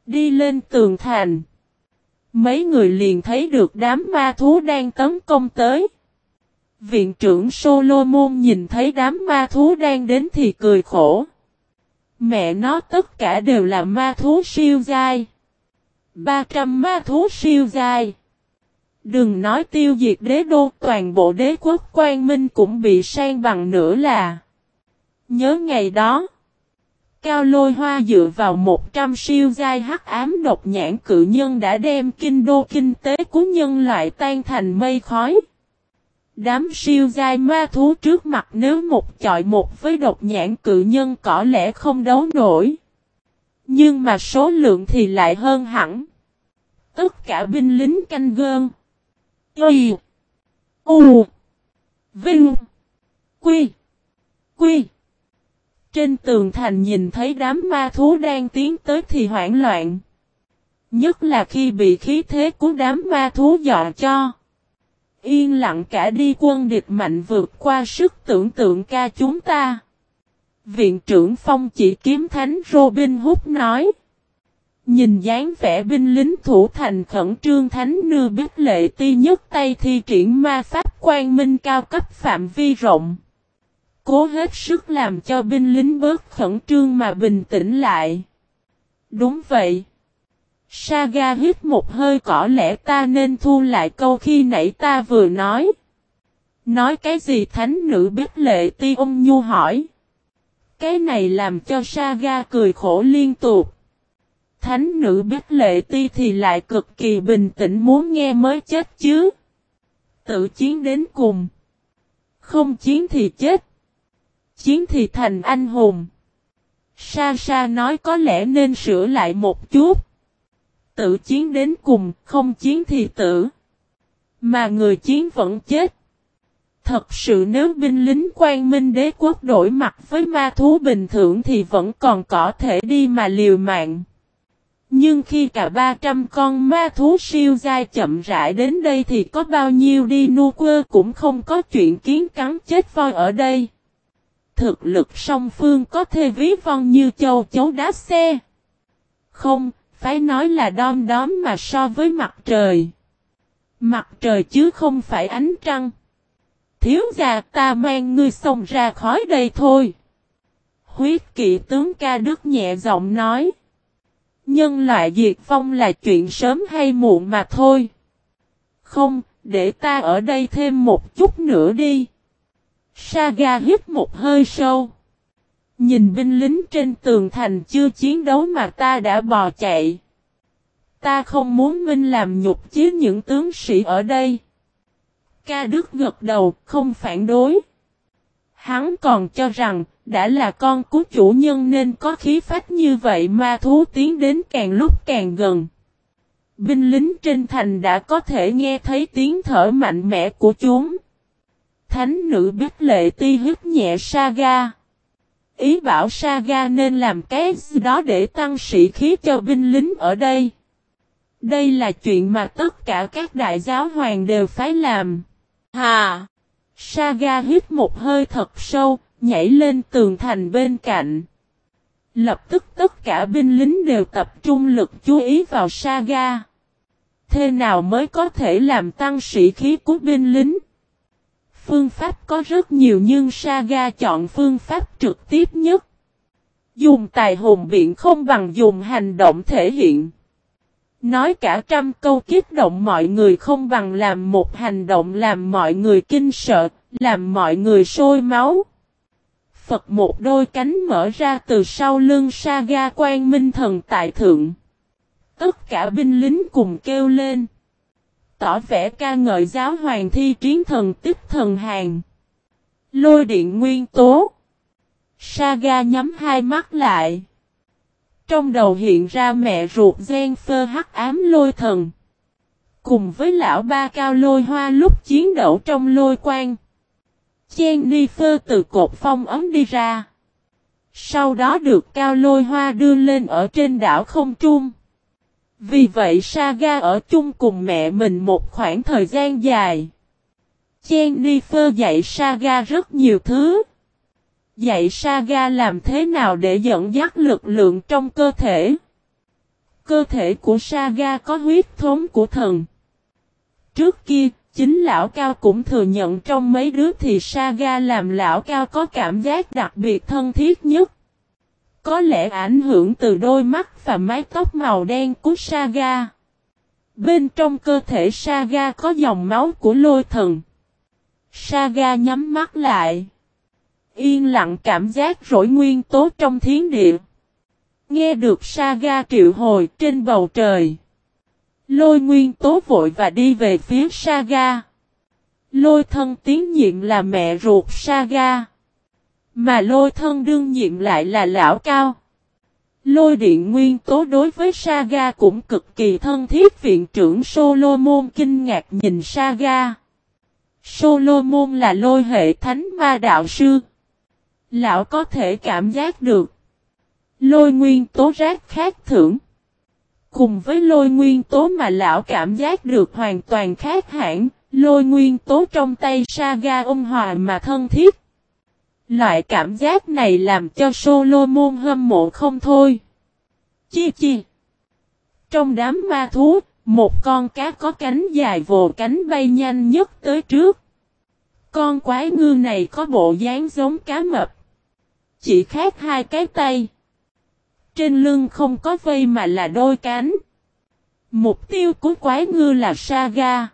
Đi lên tường thành. Mấy người liền thấy được đám ma thú đang tấn công tới. Viện trưởng Solomon nhìn thấy đám ma thú đang đến thì cười khổ. Mẹ nó, tất cả đều là ma thú siêu dai. 300 ma thú siêu dai. Đừng nói tiêu diệt đế đô, toàn bộ đế quốc quan minh cũng bị sang bằng nữa là. Nhớ ngày đó, Cao lôi hoa dựa vào 100 siêu giai hắc ám độc nhãn cự nhân đã đem kinh đô kinh tế của nhân loại tan thành mây khói. Đám siêu giai ma thú trước mặt nếu một chọi một với độc nhãn cự nhân có lẽ không đấu nổi. Nhưng mà số lượng thì lại hơn hẳn. Tất cả binh lính canh gơn. Y. U. Vinh. Quy. Quy. Trên tường thành nhìn thấy đám ma thú đang tiến tới thì hoảng loạn. Nhất là khi bị khí thế của đám ma thú dọa cho. Yên lặng cả đi quân địch mạnh vượt qua sức tưởng tượng ca chúng ta. Viện trưởng phong chỉ kiếm thánh Robin Hood nói. Nhìn dáng vẻ binh lính thủ thành khẩn trương thánh nư biết lệ ti nhất tay thi triển ma pháp quan minh cao cấp phạm vi rộng. Cố hết sức làm cho binh lính bớt khẩn trương mà bình tĩnh lại. Đúng vậy. Saga hít một hơi cỏ lẽ ta nên thu lại câu khi nãy ta vừa nói. Nói cái gì thánh nữ biết lệ ti ông nhu hỏi. Cái này làm cho Saga cười khổ liên tục. Thánh nữ biết lệ ti thì lại cực kỳ bình tĩnh muốn nghe mới chết chứ. Tự chiến đến cùng. Không chiến thì chết. Chiến thì thành anh hùng. Sa Sa nói có lẽ nên sửa lại một chút. Tự chiến đến cùng, không chiến thì tử. Mà người chiến vẫn chết. Thật sự nếu binh lính quan minh đế quốc đổi mặt với ma thú bình thường thì vẫn còn có thể đi mà liều mạng. Nhưng khi cả 300 con ma thú siêu dai chậm rãi đến đây thì có bao nhiêu đi nu quơ cũng không có chuyện kiến cắn chết voi ở đây. Thực lực song phương có thể ví von như châu chấu đá xe. Không, phải nói là đom đóm mà so với mặt trời. Mặt trời chứ không phải ánh trăng. Thiếu già ta mang ngươi xông ra khói đây thôi. Huyết kỵ tướng ca đức nhẹ giọng nói. Nhân loại diệt vong là chuyện sớm hay muộn mà thôi. Không, để ta ở đây thêm một chút nữa đi. Saga hít một hơi sâu. Nhìn binh lính trên tường thành chưa chiến đấu mà ta đã bò chạy. Ta không muốn Minh làm nhục chứ những tướng sĩ ở đây. Ca Đức gật đầu, không phản đối. Hắn còn cho rằng, đã là con của chủ nhân nên có khí phách như vậy ma thú tiến đến càng lúc càng gần. Binh lính trên thành đã có thể nghe thấy tiếng thở mạnh mẽ của chúng. Thánh nữ biết lệ ti hít nhẹ Saga. Ý bảo Saga nên làm cái gì đó để tăng sĩ khí cho binh lính ở đây. Đây là chuyện mà tất cả các đại giáo hoàng đều phải làm. Hà! Saga hít một hơi thật sâu, nhảy lên tường thành bên cạnh. Lập tức tất cả binh lính đều tập trung lực chú ý vào Saga. Thế nào mới có thể làm tăng sĩ khí của binh lính? Phương pháp có rất nhiều nhưng Saga chọn phương pháp trực tiếp nhất. Dùng tài hùng biện không bằng dùng hành động thể hiện. Nói cả trăm câu kích động mọi người không bằng làm một hành động làm mọi người kinh sợ, làm mọi người sôi máu. Phật một đôi cánh mở ra từ sau lưng Saga quan minh thần tại thượng. Tất cả binh lính cùng kêu lên. Tỏ vẻ ca ngợi giáo hoàng thi chiến thần tích thần hàng. Lôi điện nguyên tố. Saga nhắm hai mắt lại. Trong đầu hiện ra mẹ ruột gen phơ hắc ám lôi thần. Cùng với lão ba cao lôi hoa lúc chiến đấu trong lôi quang. Jennifer từ cột phong ấm đi ra. Sau đó được cao lôi hoa đưa lên ở trên đảo không trung. Vì vậy Saga ở chung cùng mẹ mình một khoảng thời gian dài. Jennifer dạy Saga rất nhiều thứ. Dạy Saga làm thế nào để dẫn dắt lực lượng trong cơ thể. Cơ thể của Saga có huyết thống của thần. Trước kia, chính lão cao cũng thừa nhận trong mấy đứa thì Saga làm lão cao có cảm giác đặc biệt thân thiết nhất. Có lẽ ảnh hưởng từ đôi mắt và mái tóc màu đen của Saga. Bên trong cơ thể Saga có dòng máu của lôi thần. Saga nhắm mắt lại. Yên lặng cảm giác rỗi nguyên tố trong thiến địa. Nghe được Saga triệu hồi trên bầu trời. Lôi nguyên tố vội và đi về phía Saga. Lôi thân tiến nhiệm là mẹ ruột Saga. Mà lôi thân đương nhiệm lại là lão cao. Lôi điện nguyên tố đối với Saga cũng cực kỳ thân thiết viện trưởng Solomon kinh ngạc nhìn Saga. Solomon là lôi hệ thánh ma đạo sư. Lão có thể cảm giác được. Lôi nguyên tố rác khác thưởng. Cùng với lôi nguyên tố mà lão cảm giác được hoàn toàn khác hẳn, lôi nguyên tố trong tay Saga ôn hòa mà thân thiết. Loại cảm giác này làm cho Solomon hâm mộ không thôi. Chi chi. Trong đám ma thú, một con cá có cánh dài vồ cánh bay nhanh nhất tới trước. Con quái ngư này có bộ dáng giống cá mập. Chỉ khác hai cái tay. Trên lưng không có vây mà là đôi cánh. Mục tiêu của quái ngư là Saga.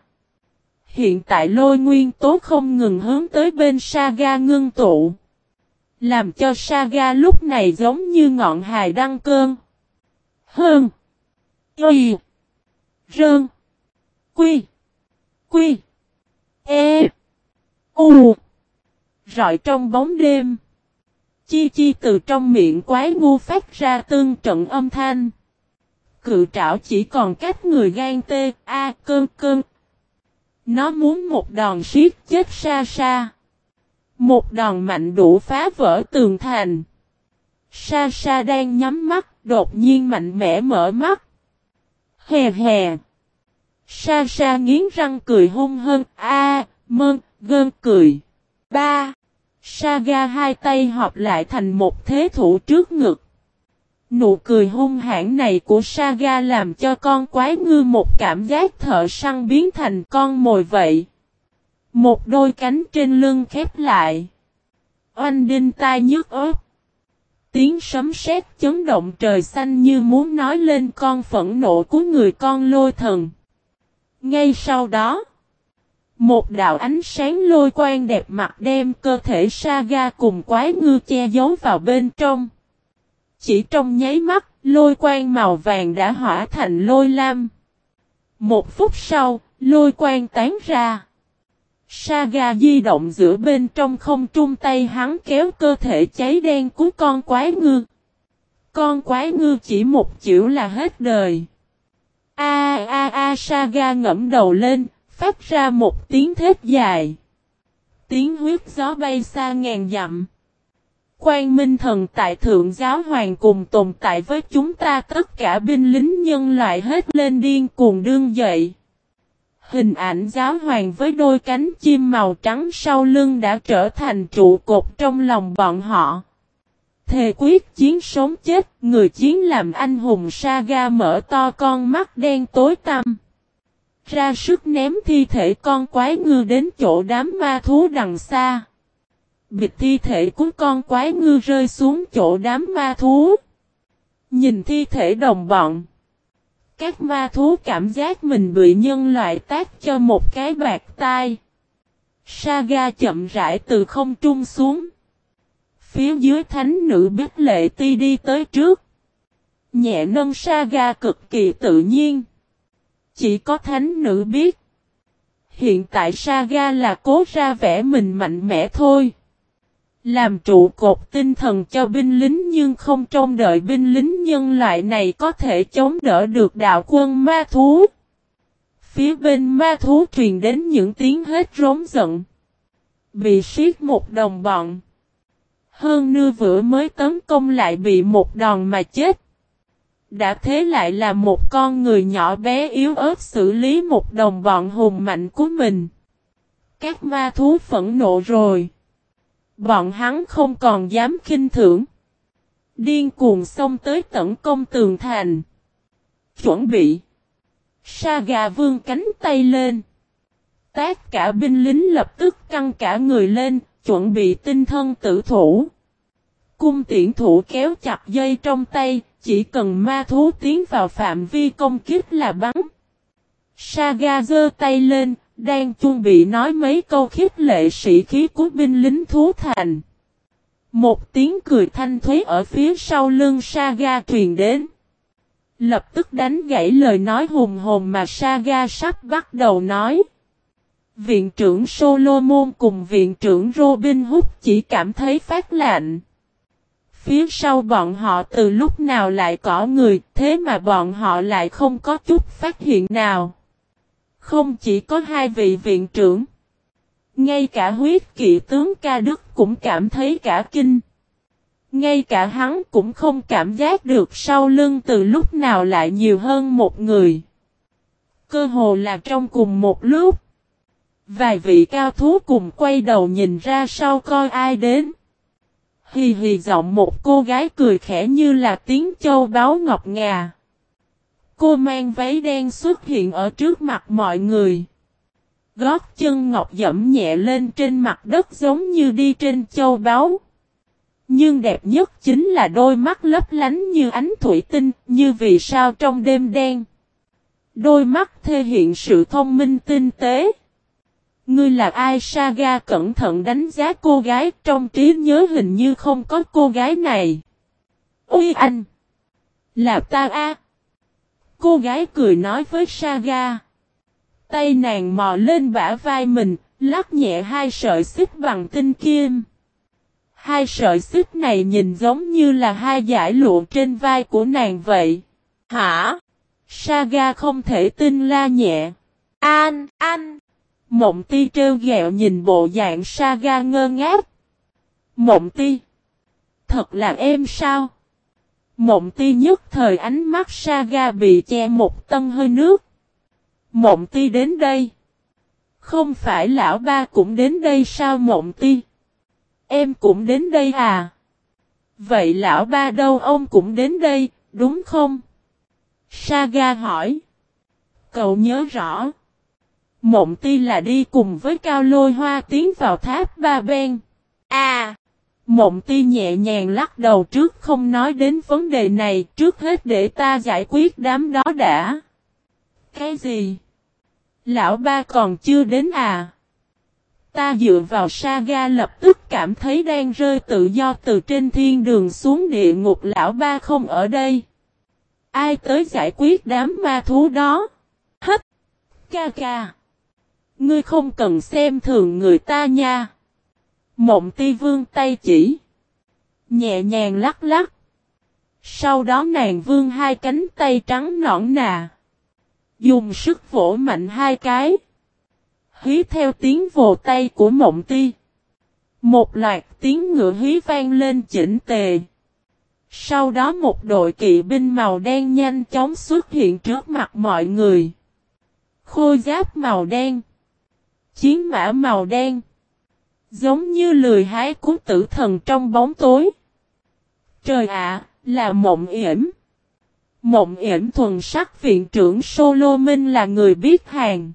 Hiện tại lôi nguyên tố không ngừng hướng tới bên Saga ngưng tụ. Làm cho Saga lúc này giống như ngọn hài đăng cơn. Hơn. Y. Rơn. Quy. Quy. E. U. Rọi trong bóng đêm. Chi chi từ trong miệng quái ngu phát ra tương trận âm thanh. Cự trảo chỉ còn cách người gan tê, a cơn cơn. Nó muốn một đòn siết chết xa xa. Một đòn mạnh đủ phá vỡ tường thành. Sa sa đang nhắm mắt, đột nhiên mạnh mẽ mở mắt. Hè hè. Sa sa nghiến răng cười hung hơn, a, mơn, gơn cười. Ba. Saga hai tay hợp lại thành một thế thủ trước ngực. Nụ cười hung hãn này của Saga làm cho con quái ngư một cảm giác thợ săn biến thành con mồi vậy. Một đôi cánh trên lưng khép lại. Oanh đinh tai nhức ớt. Tiếng sấm sét chấn động trời xanh như muốn nói lên con phẫn nộ của người con lôi thần. Ngay sau đó, một đạo ánh sáng lôi quang đẹp mặt đem cơ thể Saga cùng quái ngư che giấu vào bên trong. Chỉ trong nháy mắt, lôi quang màu vàng đã hỏa thành lôi lam. Một phút sau, lôi quang tán ra. Saga di động giữa bên trong không trung tay hắn kéo cơ thể cháy đen của con quái ngư. Con quái ngư chỉ một chữ là hết đời. A a a Saga ngẫm đầu lên, phát ra một tiếng thét dài. Tiếng huyết gió bay xa ngàn dặm. Quan Minh Thần tại Thượng Giáo Hoàng cùng tồn tại với chúng ta tất cả binh lính nhân loại hết lên điên cuồng đương dậy. Hình ảnh giáo hoàng với đôi cánh chim màu trắng sau lưng đã trở thành trụ cột trong lòng bọn họ. Thề quyết chiến sống chết, người chiến làm anh hùng Saga mở to con mắt đen tối tăm. Ra sức ném thi thể con quái ngư đến chỗ đám ma thú đằng xa. Bịt thi thể của con quái ngư rơi xuống chỗ đám ma thú. Nhìn thi thể đồng bọn. Các ma thú cảm giác mình bị nhân loại tác cho một cái bạc tai. Saga chậm rãi từ không trung xuống. Phía dưới thánh nữ biết lệ ti đi tới trước. Nhẹ nâng Saga cực kỳ tự nhiên. Chỉ có thánh nữ biết. Hiện tại Saga là cố ra vẻ mình mạnh mẽ thôi. Làm trụ cột tinh thần cho binh lính nhưng không trông đợi binh lính nhân loại này có thể chống đỡ được đạo quân ma thú. Phía bên ma thú truyền đến những tiếng hết rống giận. Bị siết một đồng bọn. Hơn nưa vừa mới tấn công lại bị một đòn mà chết. Đã thế lại là một con người nhỏ bé yếu ớt xử lý một đồng bọn hùng mạnh của mình. Các ma thú phẫn nộ rồi. Bọn hắn không còn dám khinh thưởng. Điên cuồng xông tới tận công tường thành. Chuẩn bị. Sa gà vương cánh tay lên. Tất cả binh lính lập tức căng cả người lên, chuẩn bị tinh thân tử thủ. Cung tiện thủ kéo chặt dây trong tay, chỉ cần ma thú tiến vào phạm vi công kích là bắn. Saga giơ tay lên, đang chuẩn bị nói mấy câu khiếp lệ sĩ khí của binh lính thú thành. Một tiếng cười thanh thuế ở phía sau lưng Saga truyền đến. Lập tức đánh gãy lời nói hùng hồn mà Saga sắp bắt đầu nói. Viện trưởng Solomon cùng viện trưởng Robin Hood chỉ cảm thấy phát lạnh. Phía sau bọn họ từ lúc nào lại có người, thế mà bọn họ lại không có chút phát hiện nào. Không chỉ có hai vị viện trưởng. Ngay cả huyết kỵ tướng ca đức cũng cảm thấy cả kinh. Ngay cả hắn cũng không cảm giác được sau lưng từ lúc nào lại nhiều hơn một người. Cơ hồ là trong cùng một lúc. Vài vị cao thú cùng quay đầu nhìn ra sau coi ai đến. Hì hì giọng một cô gái cười khẽ như là tiếng châu báo ngọc ngà. Cô mang váy đen xuất hiện ở trước mặt mọi người. Gót chân ngọc dẫm nhẹ lên trên mặt đất giống như đi trên châu báu. Nhưng đẹp nhất chính là đôi mắt lấp lánh như ánh thủy tinh, như vì sao trong đêm đen. Đôi mắt thể hiện sự thông minh tinh tế. Ngươi là ai Saga cẩn thận đánh giá cô gái trong trí nhớ hình như không có cô gái này. Ui anh! Là ta a Cô gái cười nói với Saga. Tay nàng mò lên bả vai mình, lắc nhẹ hai sợi xích bằng tinh kim. Hai sợi xích này nhìn giống như là hai giải lụa trên vai của nàng vậy. Hả? Saga không thể tin la nhẹ. An, anh! Mộng ti trêu ghẹo nhìn bộ dạng Saga ngơ ngác. Mộng ti! Thật là em sao? Mộng ti nhất thời ánh mắt Saga bị che một tân hơi nước. Mộng ti đến đây. Không phải lão ba cũng đến đây sao mộng ti? Em cũng đến đây à? Vậy lão ba đâu ông cũng đến đây, đúng không? Saga hỏi. Cậu nhớ rõ. Mộng ti là đi cùng với cao lôi hoa tiến vào tháp ba ben. À! Mộng ti nhẹ nhàng lắc đầu trước không nói đến vấn đề này, trước hết để ta giải quyết đám đó đã. Cái gì? Lão ba còn chưa đến à? Ta dựa vào Saga lập tức cảm thấy đang rơi tự do từ trên thiên đường xuống địa ngục lão ba không ở đây. Ai tới giải quyết đám ma thú đó? Hất! Ca ca! Ngươi không cần xem thường người ta nha. Mộng ti vương tay chỉ. Nhẹ nhàng lắc lắc. Sau đó nàng vương hai cánh tay trắng nõn nà. Dùng sức vỗ mạnh hai cái. Hí theo tiếng vồ tay của mộng ti. Một loạt tiếng ngựa hí vang lên chỉnh tề. Sau đó một đội kỵ binh màu đen nhanh chóng xuất hiện trước mặt mọi người. Khôi giáp màu đen. Chiến mã màu đen. Giống như lười hái cú tử thần trong bóng tối. Trời ạ, là mộng yểm. Mộng yểm thuần sắc viện trưởng Solomon là người biết hàng.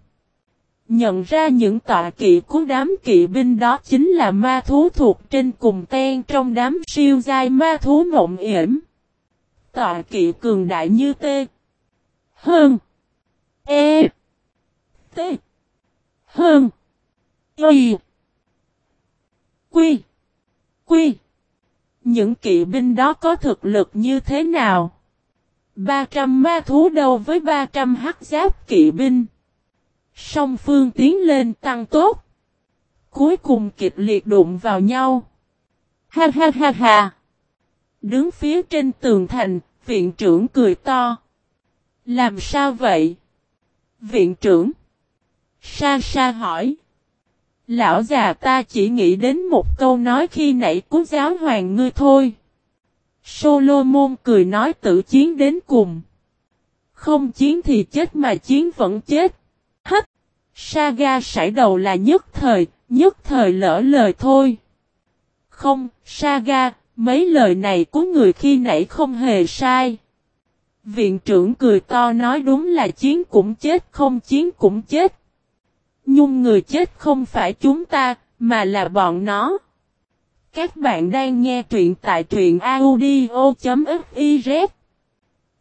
Nhận ra những tọa kỵ của đám kỵ binh đó chính là ma thú thuộc trên cùng ten trong đám siêu dai ma thú mộng yểm. Tọa kỵ cường đại như T. Hơn. E. T. Hơn. Y. Quy. Quy. Những kỵ binh đó có thực lực như thế nào? 300 ma thú đâu với 300 hắc giáp kỵ binh? Song phương tiến lên tăng tốt. Cuối cùng kịch liệt đụng vào nhau. Ha ha ha ha. Đứng phía trên tường thành, viện trưởng cười to. Làm sao vậy? Viện trưởng. Sa sa hỏi. Lão già ta chỉ nghĩ đến một câu nói khi nãy của giáo hoàng ngươi thôi. Solomon cười nói tự chiến đến cùng. Không chiến thì chết mà chiến vẫn chết. Hất! Saga sải đầu là nhất thời, nhất thời lỡ lời thôi. Không, Saga, mấy lời này của người khi nãy không hề sai. Viện trưởng cười to nói đúng là chiến cũng chết, không chiến cũng chết. Nhung người chết không phải chúng ta, mà là bọn nó. Các bạn đang nghe truyện tại truyện audio.fiz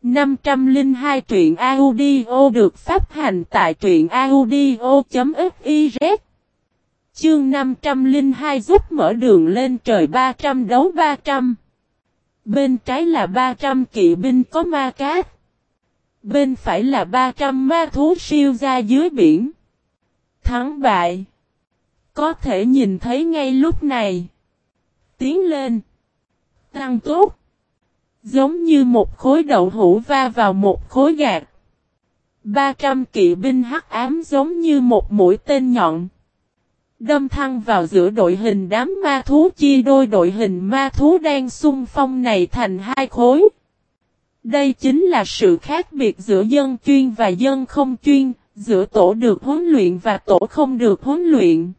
502 truyện audio được phát hành tại truyện audio.fiz Chương 502 giúp mở đường lên trời 300 đấu 300 Bên trái là 300 kỵ binh có ma cát. Bên phải là 300 ma thú siêu ra dưới biển. Thắng bại Có thể nhìn thấy ngay lúc này Tiến lên Tăng tốt Giống như một khối đậu hũ va vào một khối gạt. 300 kỵ binh hắc ám giống như một mũi tên nhọn. Đâm thăng vào giữa đội hình đám ma thú chia đôi đội hình ma thú đang xung phong này thành hai khối. Đây chính là sự khác biệt giữa dân chuyên và dân không chuyên, giữa tổ được huấn luyện và tổ không được huấn luyện.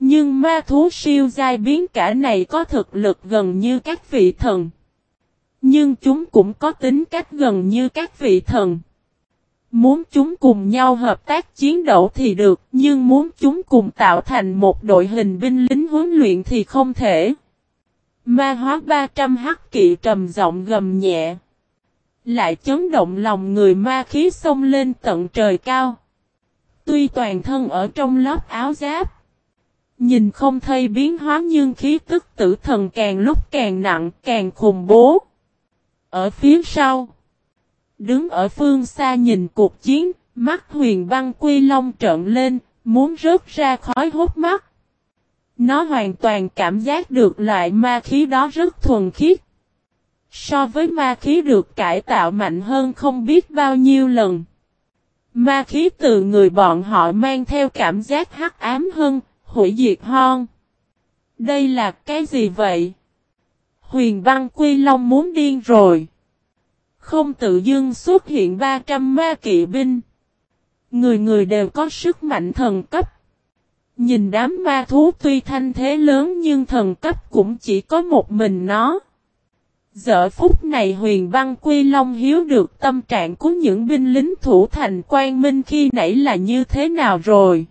Nhưng ma thú siêu giai biến cả này có thực lực gần như các vị thần. Nhưng chúng cũng có tính cách gần như các vị thần. Muốn chúng cùng nhau hợp tác chiến đấu thì được, nhưng muốn chúng cùng tạo thành một đội hình binh lính huấn luyện thì không thể. Ma hóa 300 hắc kỵ trầm giọng gầm nhẹ. Lại chấn động lòng người ma khí xông lên tận trời cao. Tuy toàn thân ở trong lớp áo giáp. Nhìn không thấy biến hóa nhưng khí tức tử thần càng lúc càng nặng, càng khủng bố. Ở phía sau, Đứng ở phương xa nhìn cuộc chiến, mắt huyền băng quy long trợn lên, muốn rớt ra khói hút mắt. Nó hoàn toàn cảm giác được loại ma khí đó rất thuần khiết. So với ma khí được cải tạo mạnh hơn không biết bao nhiêu lần. Ma khí từ người bọn họ mang theo cảm giác hắc ám hơn, hủy diệt hon. Đây là cái gì vậy? Huyền băng quy long muốn điên rồi. Không tự dưng xuất hiện 300 ma kỵ binh. Người người đều có sức mạnh thần cấp. Nhìn đám ma thú tuy thanh thế lớn nhưng thần cấp cũng chỉ có một mình nó. Giờ phút này huyền băng quy long hiếu được tâm trạng của những binh lính thủ thành quan minh khi nãy là như thế nào rồi.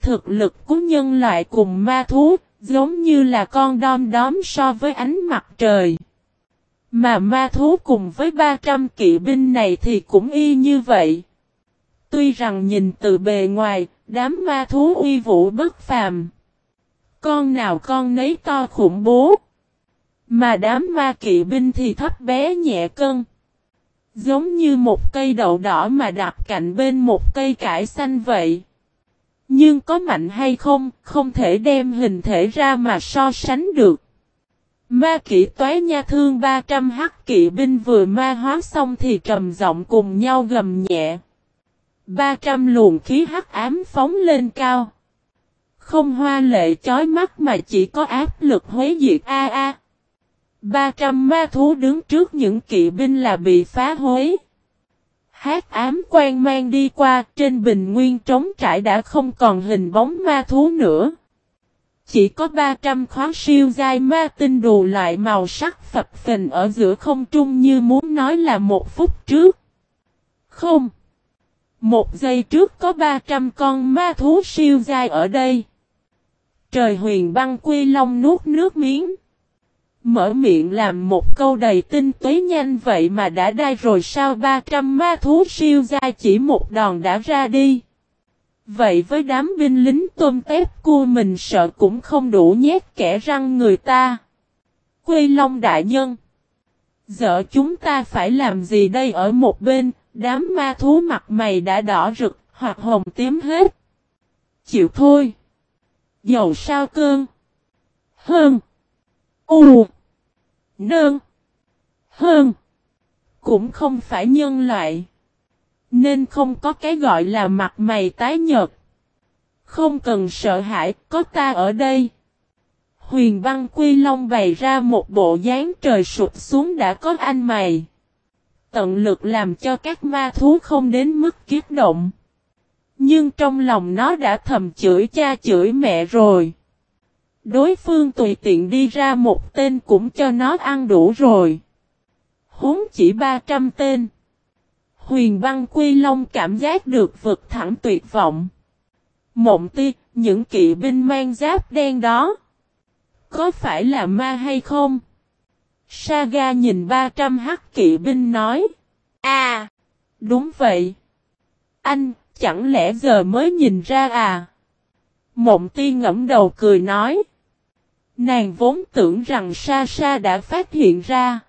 Thực lực của nhân loại cùng ma thú giống như là con đom đóm so với ánh mặt trời. Mà ma thú cùng với 300 kỵ binh này thì cũng y như vậy. Tuy rằng nhìn từ bề ngoài, đám ma thú uy vũ bất phàm. Con nào con nấy to khủng bố. Mà đám ma kỵ binh thì thấp bé nhẹ cân. Giống như một cây đậu đỏ mà đặt cạnh bên một cây cải xanh vậy. Nhưng có mạnh hay không, không thể đem hình thể ra mà so sánh được. Ma kỵ toái nha thương 300 hắc kỵ binh vừa ma hóa xong thì trầm giọng cùng nhau gầm nhẹ. 300 luồng khí hắc ám phóng lên cao. Không hoa lệ chói mắt mà chỉ có áp lực huế diệt a a. 300 ma thú đứng trước những kỵ binh là bị phá hối. Hát ám quan mang đi qua, trên bình nguyên trống trải đã không còn hình bóng ma thú nữa. Chỉ có 300 khóa siêu dai ma tinh đồ loại màu sắc phập phình ở giữa không trung như muốn nói là một phút trước. Không. Một giây trước có 300 con ma thú siêu dai ở đây. Trời huyền băng quy long nuốt nước miếng. Mở miệng làm một câu đầy tinh tuế nhanh vậy mà đã đai rồi sao 300 ma thú siêu dai chỉ một đòn đã ra đi. Vậy với đám binh lính tôm tép cua mình sợ cũng không đủ nhét kẻ răng người ta. Quy Long đại nhân. Giờ chúng ta phải làm gì đây ở một bên, đám ma thú mặt mày đã đỏ rực, hoặc hồng tím hết. Chịu thôi. Dầu sao cơn. Hơn. U. Nương. Hơn. Cũng không phải nhân loại. Nên không có cái gọi là mặt mày tái nhợt. Không cần sợ hãi, có ta ở đây. Huyền băng quy long bày ra một bộ dáng trời sụp xuống đã có anh mày. Tận lực làm cho các ma thú không đến mức kiếp động. Nhưng trong lòng nó đã thầm chửi cha chửi mẹ rồi. Đối phương tùy tiện đi ra một tên cũng cho nó ăn đủ rồi. Huống chỉ 300 tên. Huyền băng quy long cảm giác được vực thẳng tuyệt vọng. Mộng ti, những kỵ binh mang giáp đen đó. Có phải là ma hay không? Saga nhìn 300 hắc kỵ binh nói. À, đúng vậy. Anh, chẳng lẽ giờ mới nhìn ra à? Mộng ti ngẫm đầu cười nói. Nàng vốn tưởng rằng Sa Sa đã phát hiện ra.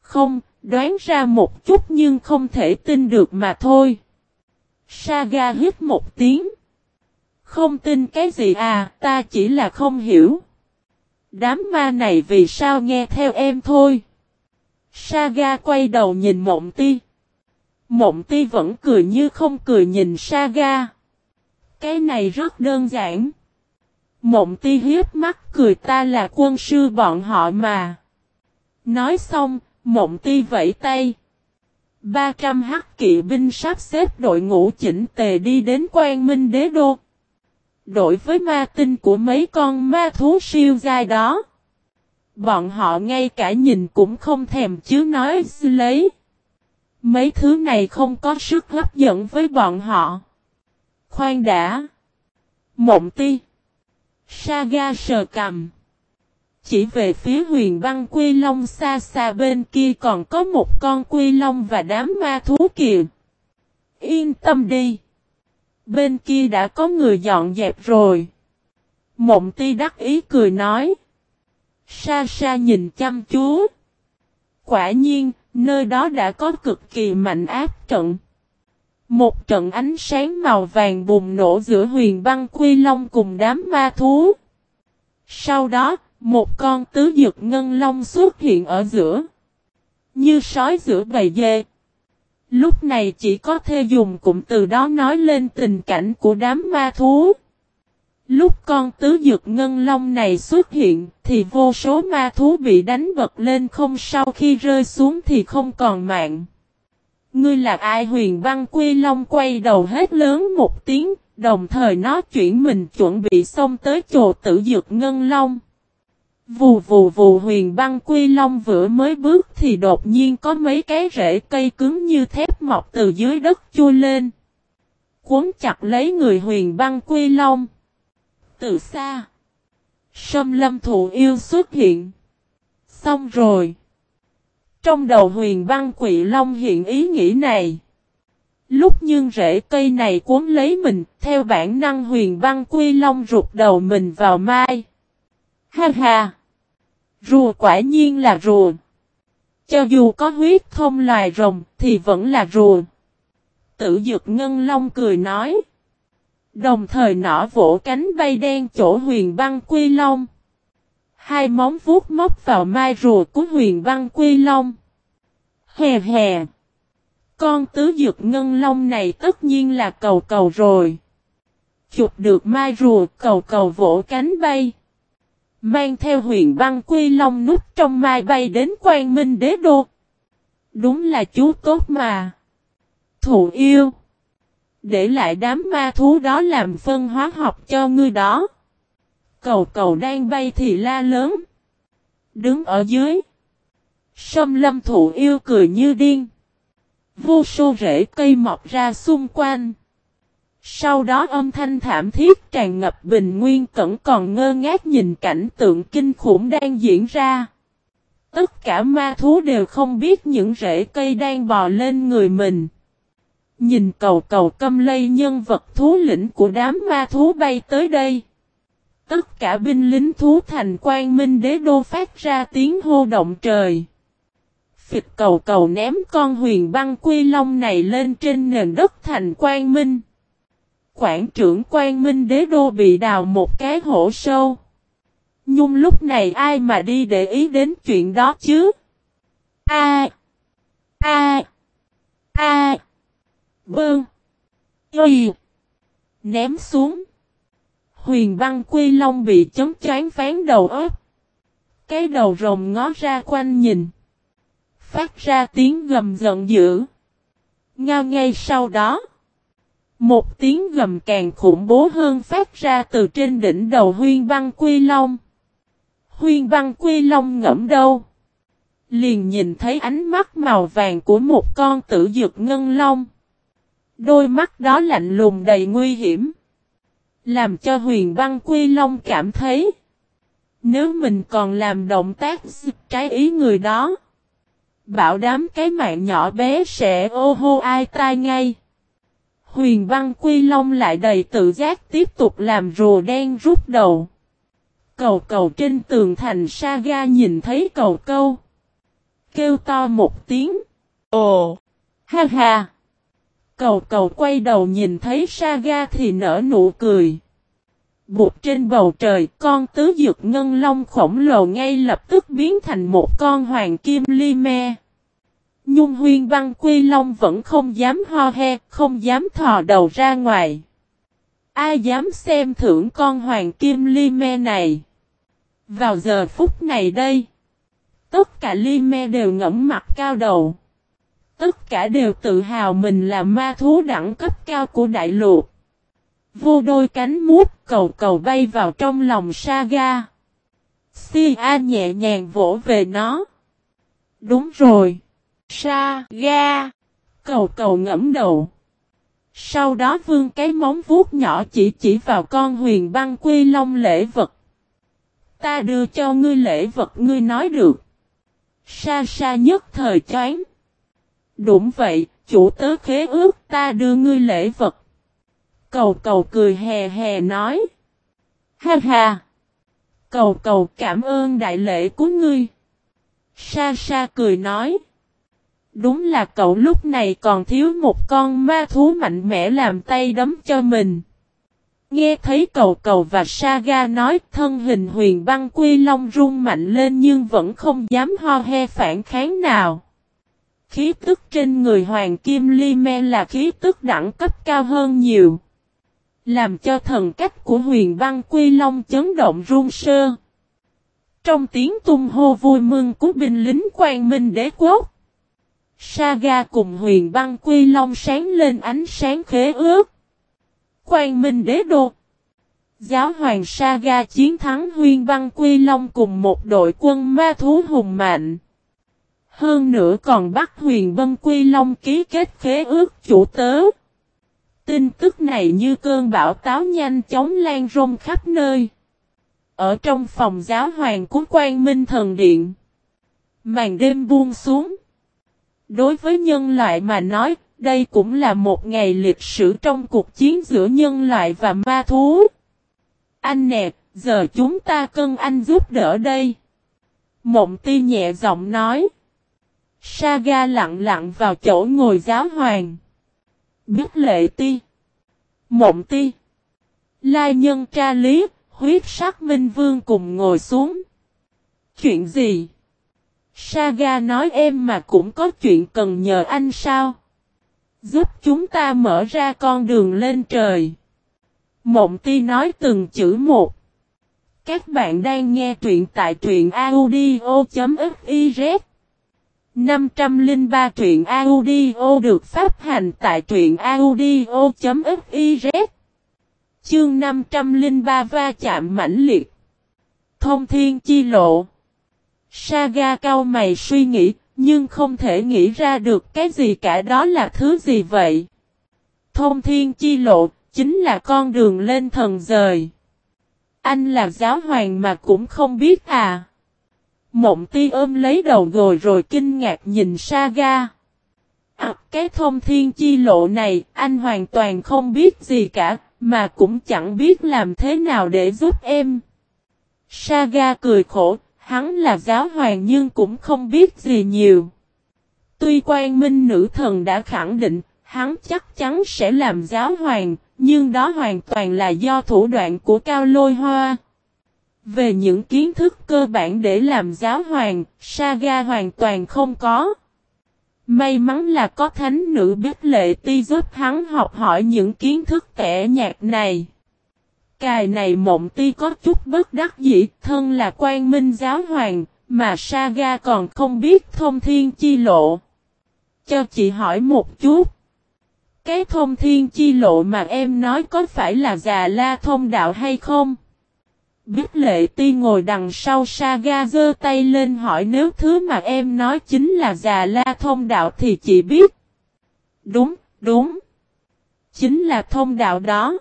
Không, đoán ra một chút nhưng không thể tin được mà thôi. Saga hít một tiếng. Không tin cái gì à, ta chỉ là không hiểu. Đám ma này vì sao nghe theo em thôi. Saga quay đầu nhìn mộng ti. Mộng ti vẫn cười như không cười nhìn Saga. Cái này rất đơn giản. Mộng ti hiếp mắt cười ta là quân sư bọn họ mà. Nói xong, mộng ti vẫy tay. 300 hắc kỵ binh sắp xếp đội ngũ chỉnh tề đi đến quan minh đế đô. Đội với ma tinh của mấy con ma thú siêu dai đó. Bọn họ ngay cả nhìn cũng không thèm chứ nói lấy. Mấy thứ này không có sức hấp dẫn với bọn họ. Khoan đã. Mộng ti. Saga sờ cầm. Chỉ về phía huyền băng quy long xa xa bên kia còn có một con quy long và đám ma thú kìa. Yên tâm đi. Bên kia đã có người dọn dẹp rồi. Mộng ti đắc ý cười nói. Sa sa nhìn chăm chú. Quả nhiên, Nơi đó đã có cực kỳ mạnh áp trận. Một trận ánh sáng màu vàng bùng nổ giữa huyền băng quy long cùng đám ma thú. Sau đó, một con tứ dực ngân long xuất hiện ở giữa. Như sói giữa bầy dê. Lúc này chỉ có thê dùng cụm từ đó nói lên tình cảnh của đám ma thú. Lúc con tứ dực ngân long này xuất hiện thì vô số ma thú bị đánh bật lên không sau khi rơi xuống thì không còn mạng. Ngươi là ai huyền văn quy long quay đầu hết lớn một tiếng, đồng thời nó chuyển mình chuẩn bị xông tới chỗ tử dược ngân long. Vù vù vù huyền băng quy long vừa mới bước thì đột nhiên có mấy cái rễ cây cứng như thép mọc từ dưới đất chui lên. Cuốn chặt lấy người huyền băng quy long. Từ xa. Sâm lâm thụ yêu xuất hiện. Xong rồi. Trong đầu huyền băng quỷ long hiện ý nghĩ này. Lúc nhưng rễ cây này cuốn lấy mình, theo bản năng huyền băng quy long rụt đầu mình vào mai. Ha ha! Rùa quả nhiên là rùa. Cho dù có huyết thông loài rồng thì vẫn là rùa. Tử dực ngân long cười nói. Đồng thời nỏ vỗ cánh bay đen chỗ huyền băng quy long. Hai móng vuốt móc vào mai rùa của huyền băng quy long. Hè hè. Con tứ dược ngân long này tất nhiên là cầu cầu rồi. Chụp được mai rùa, cầu cầu vỗ cánh bay. Mang theo huyền băng quy long nút trong mai bay đến quan minh đế đô. Đúng là chú tốt mà. Thụ yêu. Để lại đám ma thú đó làm phân hóa học cho ngươi đó. Cầu cầu đang bay thì la lớn. Đứng ở dưới. Sâm lâm thụ yêu cười như điên. Vô số rễ cây mọc ra xung quanh. Sau đó âm thanh thảm thiết tràn ngập bình nguyên cẩn còn ngơ ngác nhìn cảnh tượng kinh khủng đang diễn ra. Tất cả ma thú đều không biết những rễ cây đang bò lên người mình. Nhìn cầu cầu câm lây nhân vật thú lĩnh của đám ma thú bay tới đây. Tất cả binh lính thú thành quan minh đế đô phát ra tiếng hô động trời. Phịch cầu cầu ném con huyền băng quy long này lên trên nền đất thành quan minh. Quảng trưởng quan minh đế đô bị đào một cái hổ sâu. Nhung lúc này ai mà đi để ý đến chuyện đó chứ? A. A. A. Bơn. Y. Ném xuống. Huyền băng quy long bị chấm choáng phán đầu ớt. Cái đầu rồng ngó ra quanh nhìn. Phát ra tiếng gầm giận dữ. Ngao ngay sau đó. Một tiếng gầm càng khủng bố hơn phát ra từ trên đỉnh đầu huyên băng quy long. Huyên băng quy long ngẫm đâu. Liền nhìn thấy ánh mắt màu vàng của một con tử dược ngân long. Đôi mắt đó lạnh lùng đầy nguy hiểm. Làm cho huyền băng quy long cảm thấy. Nếu mình còn làm động tác trái ý người đó. Bảo đám cái mạng nhỏ bé sẽ ô hô ai tai ngay. Huyền băng quy long lại đầy tự giác tiếp tục làm rùa đen rút đầu. Cầu cầu trên tường thành Saga nhìn thấy cầu câu. Kêu to một tiếng. Ồ! Ha ha! Cầu cầu quay đầu nhìn thấy Saga thì nở nụ cười. Bụt trên bầu trời con tứ dược ngân long khổng lồ ngay lập tức biến thành một con hoàng kim ly me. Nhung huyên băng quy long vẫn không dám ho he, không dám thò đầu ra ngoài. Ai dám xem thưởng con hoàng kim ly me này? Vào giờ phút này đây, tất cả ly me đều ngẫm mặt cao đầu. Tất cả đều tự hào mình là ma thú đẳng cấp cao của đại lục. Vô đôi cánh mút cầu cầu bay vào trong lòng Saga. Si A nhẹ nhàng vỗ về nó. Đúng rồi. Saga. Cầu cầu ngẫm đầu. Sau đó vương cái móng vuốt nhỏ chỉ chỉ vào con huyền băng quy long lễ vật. Ta đưa cho ngươi lễ vật ngươi nói được. Sa sa nhất thời choáng. Đúng vậy, chủ tớ khế ước ta đưa ngươi lễ vật. Cầu cầu cười hè hè nói. Ha ha. Cầu cầu cảm ơn đại lễ của ngươi. Sa sa cười nói. Đúng là cậu lúc này còn thiếu một con ma thú mạnh mẽ làm tay đấm cho mình. Nghe thấy cầu cầu và Saga nói thân hình huyền băng quy long rung mạnh lên nhưng vẫn không dám ho he phản kháng nào. Khí tức trên người hoàng kim ly me là khí tức đẳng cấp cao hơn nhiều. Làm cho thần cách của huyền băng quy long chấn động run sơ. Trong tiếng tung hô vui mừng của binh lính quan minh đế quốc. Saga cùng huyền băng quy long sáng lên ánh sáng khế ước. Quan minh đế đô. Giáo hoàng Saga chiến thắng huyền băng quy long cùng một đội quân ma thú hùng mạnh. Hơn nữa còn bắt huyền Vân quy long ký kết khế ước chủ tớ. Tin tức này như cơn bão táo nhanh chóng lan rông khắp nơi. Ở trong phòng giáo hoàng của quan minh thần điện. Màn đêm buông xuống. Đối với nhân loại mà nói, đây cũng là một ngày lịch sử trong cuộc chiến giữa nhân loại và ma thú. Anh nè, giờ chúng ta cần anh giúp đỡ đây. Mộng ti nhẹ giọng nói. Saga lặng lặng vào chỗ ngồi giáo hoàng. Biết lệ ti. Mộng ti. Lai nhân tra lý, huyết sắc minh vương cùng ngồi xuống. Chuyện gì? Saga nói em mà cũng có chuyện cần nhờ anh sao? Giúp chúng ta mở ra con đường lên trời. Mộng ti nói từng chữ một. Các bạn đang nghe truyện tại truyện audio.fif 503 truyện audio được phát hành tại truyện audio.fiz Chương 503 va chạm mãnh liệt Thông thiên chi lộ Saga cao mày suy nghĩ, nhưng không thể nghĩ ra được cái gì cả đó là thứ gì vậy. Thông thiên chi lộ, chính là con đường lên thần rời. Anh là giáo hoàng mà cũng không biết à. Mộng ti ôm lấy đầu gồi rồi kinh ngạc nhìn Saga. À, cái thông thiên chi lộ này, anh hoàn toàn không biết gì cả, mà cũng chẳng biết làm thế nào để giúp em. Saga cười khổ, hắn là giáo hoàng nhưng cũng không biết gì nhiều. Tuy quan minh nữ thần đã khẳng định, hắn chắc chắn sẽ làm giáo hoàng, nhưng đó hoàn toàn là do thủ đoạn của Cao Lôi Hoa. Về những kiến thức cơ bản để làm giáo hoàng, Saga hoàn toàn không có. May mắn là có thánh nữ biết lệ ti giúp hắn học hỏi những kiến thức kẻ nhạc này. Cài này mộng ti có chút bất đắc dĩ, thân là quan minh giáo hoàng, mà Saga còn không biết thông thiên chi lộ. Cho chị hỏi một chút. Cái thông thiên chi lộ mà em nói có phải là già la thông đạo hay không? Biết lệ ti ngồi đằng sau Saga giơ tay lên hỏi nếu thứ mà em nói chính là già la thông đạo thì chị biết. Đúng, đúng. Chính là thông đạo đó.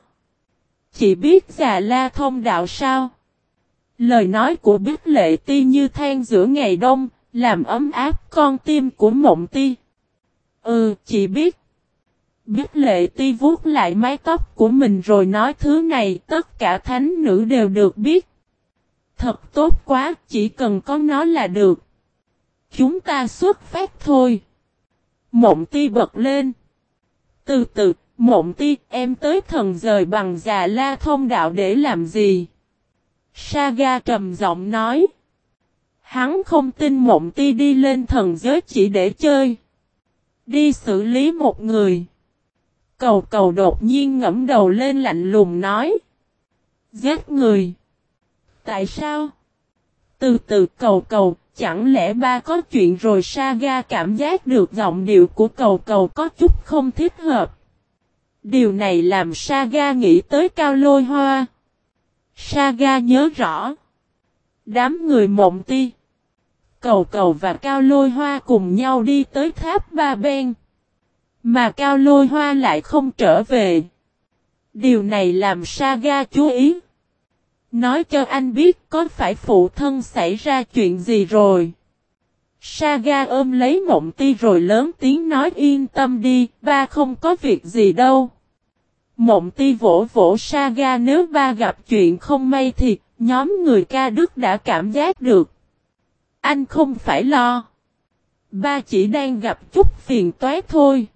Chị biết già la thông đạo sao? Lời nói của biết lệ ti như than giữa ngày đông, làm ấm áp con tim của mộng ti. Ừ, chị biết. Biết lệ ti vuốt lại mái tóc của mình rồi nói thứ này tất cả thánh nữ đều được biết. Thật tốt quá, chỉ cần có nó là được. Chúng ta xuất phát thôi. Mộng ti bật lên. Từ từ, mộng ti, em tới thần rời bằng già la thông đạo để làm gì? Saga trầm giọng nói. Hắn không tin mộng ti đi lên thần giới chỉ để chơi. Đi xử lý một người. Cầu cầu đột nhiên ngẫm đầu lên lạnh lùng nói. Giết người. Tại sao? Từ từ cầu cầu, chẳng lẽ ba có chuyện rồi Saga cảm giác được giọng điệu của cầu cầu có chút không thích hợp. Điều này làm Saga nghĩ tới cao lôi hoa. Saga nhớ rõ. Đám người mộng ti. Cầu cầu và cao lôi hoa cùng nhau đi tới tháp ba bên. Mà cao lôi hoa lại không trở về. Điều này làm Saga chú ý. Nói cho anh biết có phải phụ thân xảy ra chuyện gì rồi. Saga ôm lấy mộng ti rồi lớn tiếng nói yên tâm đi, ba không có việc gì đâu. Mộng ti vỗ vỗ Saga nếu ba gặp chuyện không may thì nhóm người ca đức đã cảm giác được. Anh không phải lo. Ba chỉ đang gặp chút phiền toái thôi.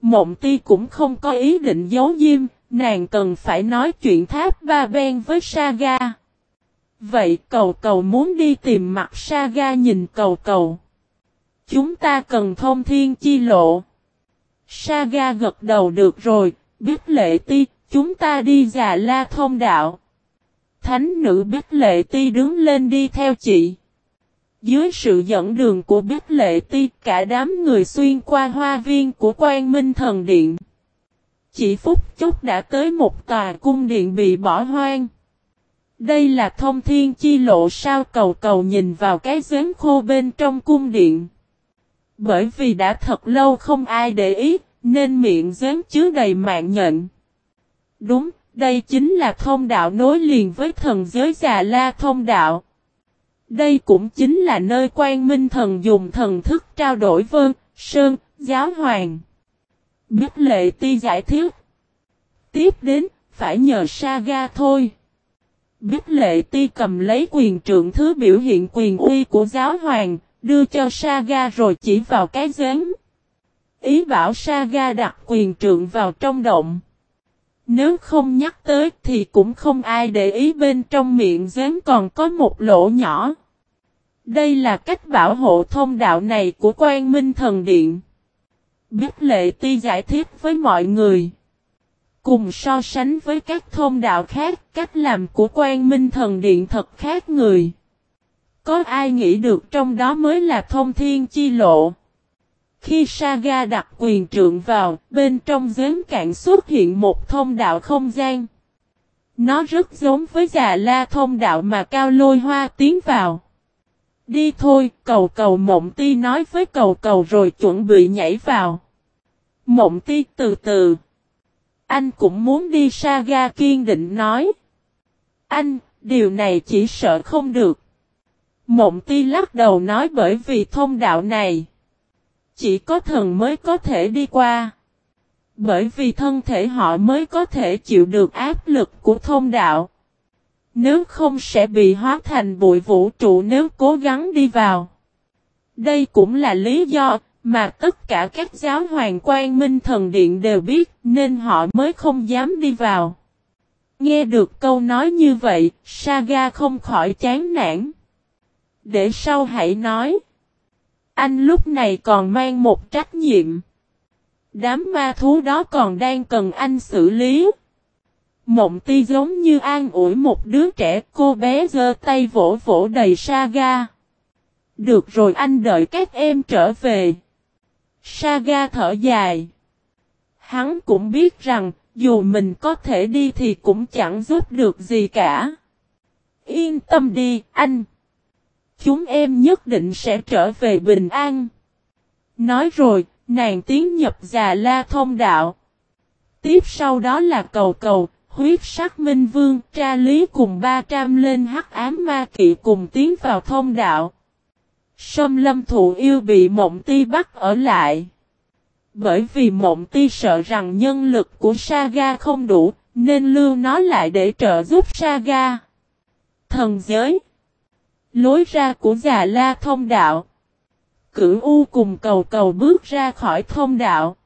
Mộng ti cũng không có ý định giấu diêm, nàng cần phải nói chuyện tháp ba ben với Saga. Vậy cầu cầu muốn đi tìm mặt Saga nhìn cầu cầu. Chúng ta cần thông thiên chi lộ. Saga gật đầu được rồi, biết lệ ti, chúng ta đi già la thông đạo. Thánh nữ biết lệ ti đứng lên đi theo chị. Dưới sự dẫn đường của Bích lệ ti cả đám người xuyên qua hoa viên của quan minh thần điện. Chỉ phút chốc đã tới một tòa cung điện bị bỏ hoang. Đây là thông thiên chi lộ sao cầu cầu nhìn vào cái giếng khô bên trong cung điện. Bởi vì đã thật lâu không ai để ý, nên miệng giếng chứa đầy mạng nhện. Đúng, đây chính là thông đạo nối liền với thần giới già la thông đạo. Đây cũng chính là nơi quan minh thần dùng thần thức trao đổi vơn, sơn, giáo hoàng. Biết lệ ti giải thích. Tiếp đến, phải nhờ Saga thôi. Biết lệ ti cầm lấy quyền trượng thứ biểu hiện quyền uy của giáo hoàng, đưa cho Saga rồi chỉ vào cái giếng. Ý bảo Saga đặt quyền trượng vào trong động. Nếu không nhắc tới thì cũng không ai để ý bên trong miệng giếng còn có một lỗ nhỏ. Đây là cách bảo hộ thông đạo này của quan minh thần điện. Biết lệ ti giải thích với mọi người. Cùng so sánh với các thông đạo khác, cách làm của quan minh thần điện thật khác người. Có ai nghĩ được trong đó mới là thông thiên chi lộ. Khi Saga đặt quyền trượng vào, bên trong giếng cạn xuất hiện một thông đạo không gian. Nó rất giống với già la thông đạo mà cao lôi hoa tiến vào. Đi thôi, cầu cầu mộng ti nói với cầu cầu rồi chuẩn bị nhảy vào. Mộng ti từ từ. Anh cũng muốn đi Saga kiên định nói. Anh, điều này chỉ sợ không được. Mộng ti lắc đầu nói bởi vì thông đạo này. Chỉ có thần mới có thể đi qua. Bởi vì thân thể họ mới có thể chịu được áp lực của thông đạo. Nếu không sẽ bị hóa thành bụi vũ trụ nếu cố gắng đi vào. Đây cũng là lý do mà tất cả các giáo hoàng quan minh thần điện đều biết nên họ mới không dám đi vào. Nghe được câu nói như vậy, Saga không khỏi chán nản. Để sau hãy nói. Anh lúc này còn mang một trách nhiệm. Đám ma thú đó còn đang cần anh xử lý. Mộng ti giống như an ủi một đứa trẻ cô bé giơ tay vỗ vỗ đầy Saga. Được rồi anh đợi các em trở về. Saga thở dài. Hắn cũng biết rằng, dù mình có thể đi thì cũng chẳng giúp được gì cả. Yên tâm đi, anh. Chúng em nhất định sẽ trở về bình an. Nói rồi, nàng tiến nhập già la thông đạo. Tiếp sau đó là cầu cầu, huyết sắc minh vương, tra lý cùng 300 lên hắc ám ma kỵ cùng tiến vào thông đạo. Sâm lâm thụ yêu bị mộng ti bắt ở lại. Bởi vì mộng ti sợ rằng nhân lực của Saga không đủ, nên lưu nó lại để trợ giúp Saga. Thần giới Lối ra của già la thông đạo. Cửu U cùng cầu cầu bước ra khỏi thông đạo.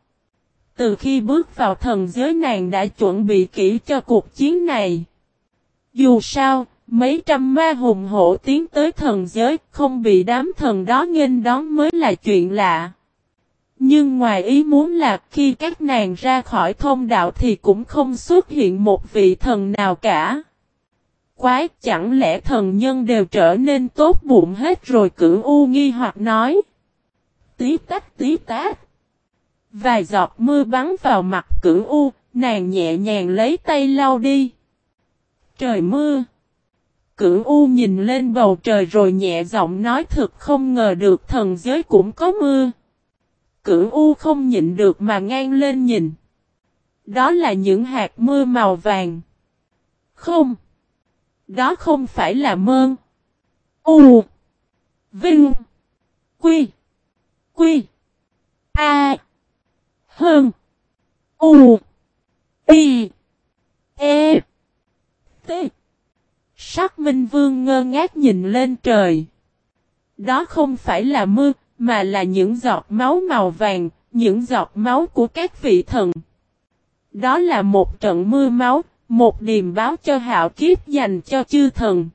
Từ khi bước vào thần giới nàng đã chuẩn bị kỹ cho cuộc chiến này. Dù sao, mấy trăm ma hùng hổ tiến tới thần giới không bị đám thần đó nghênh đón mới là chuyện lạ. Nhưng ngoài ý muốn là khi các nàng ra khỏi thông đạo thì cũng không xuất hiện một vị thần nào cả quái, chẳng lẽ thần nhân đều trở nên tốt bụng hết rồi cửu u nghi hoặc nói. Tí tách tí tách. Vài giọt mưa bắn vào mặt cửu u, nàng nhẹ nhàng lấy tay lau đi. Trời mưa. Cửu u nhìn lên bầu trời rồi nhẹ giọng nói thực không ngờ được thần giới cũng có mưa. Cửu u không nhịn được mà ngang lên nhìn. Đó là những hạt mưa màu vàng. Không. Đó không phải là mơn. U. Vinh. Quy. Quy. A. Hơn. U. Y. E. T. Sắc Minh Vương ngơ ngác nhìn lên trời. Đó không phải là mưa, mà là những giọt máu màu vàng, những giọt máu của các vị thần. Đó là một trận mưa máu, một điềm báo cho hạo kiếp dành cho chư thần.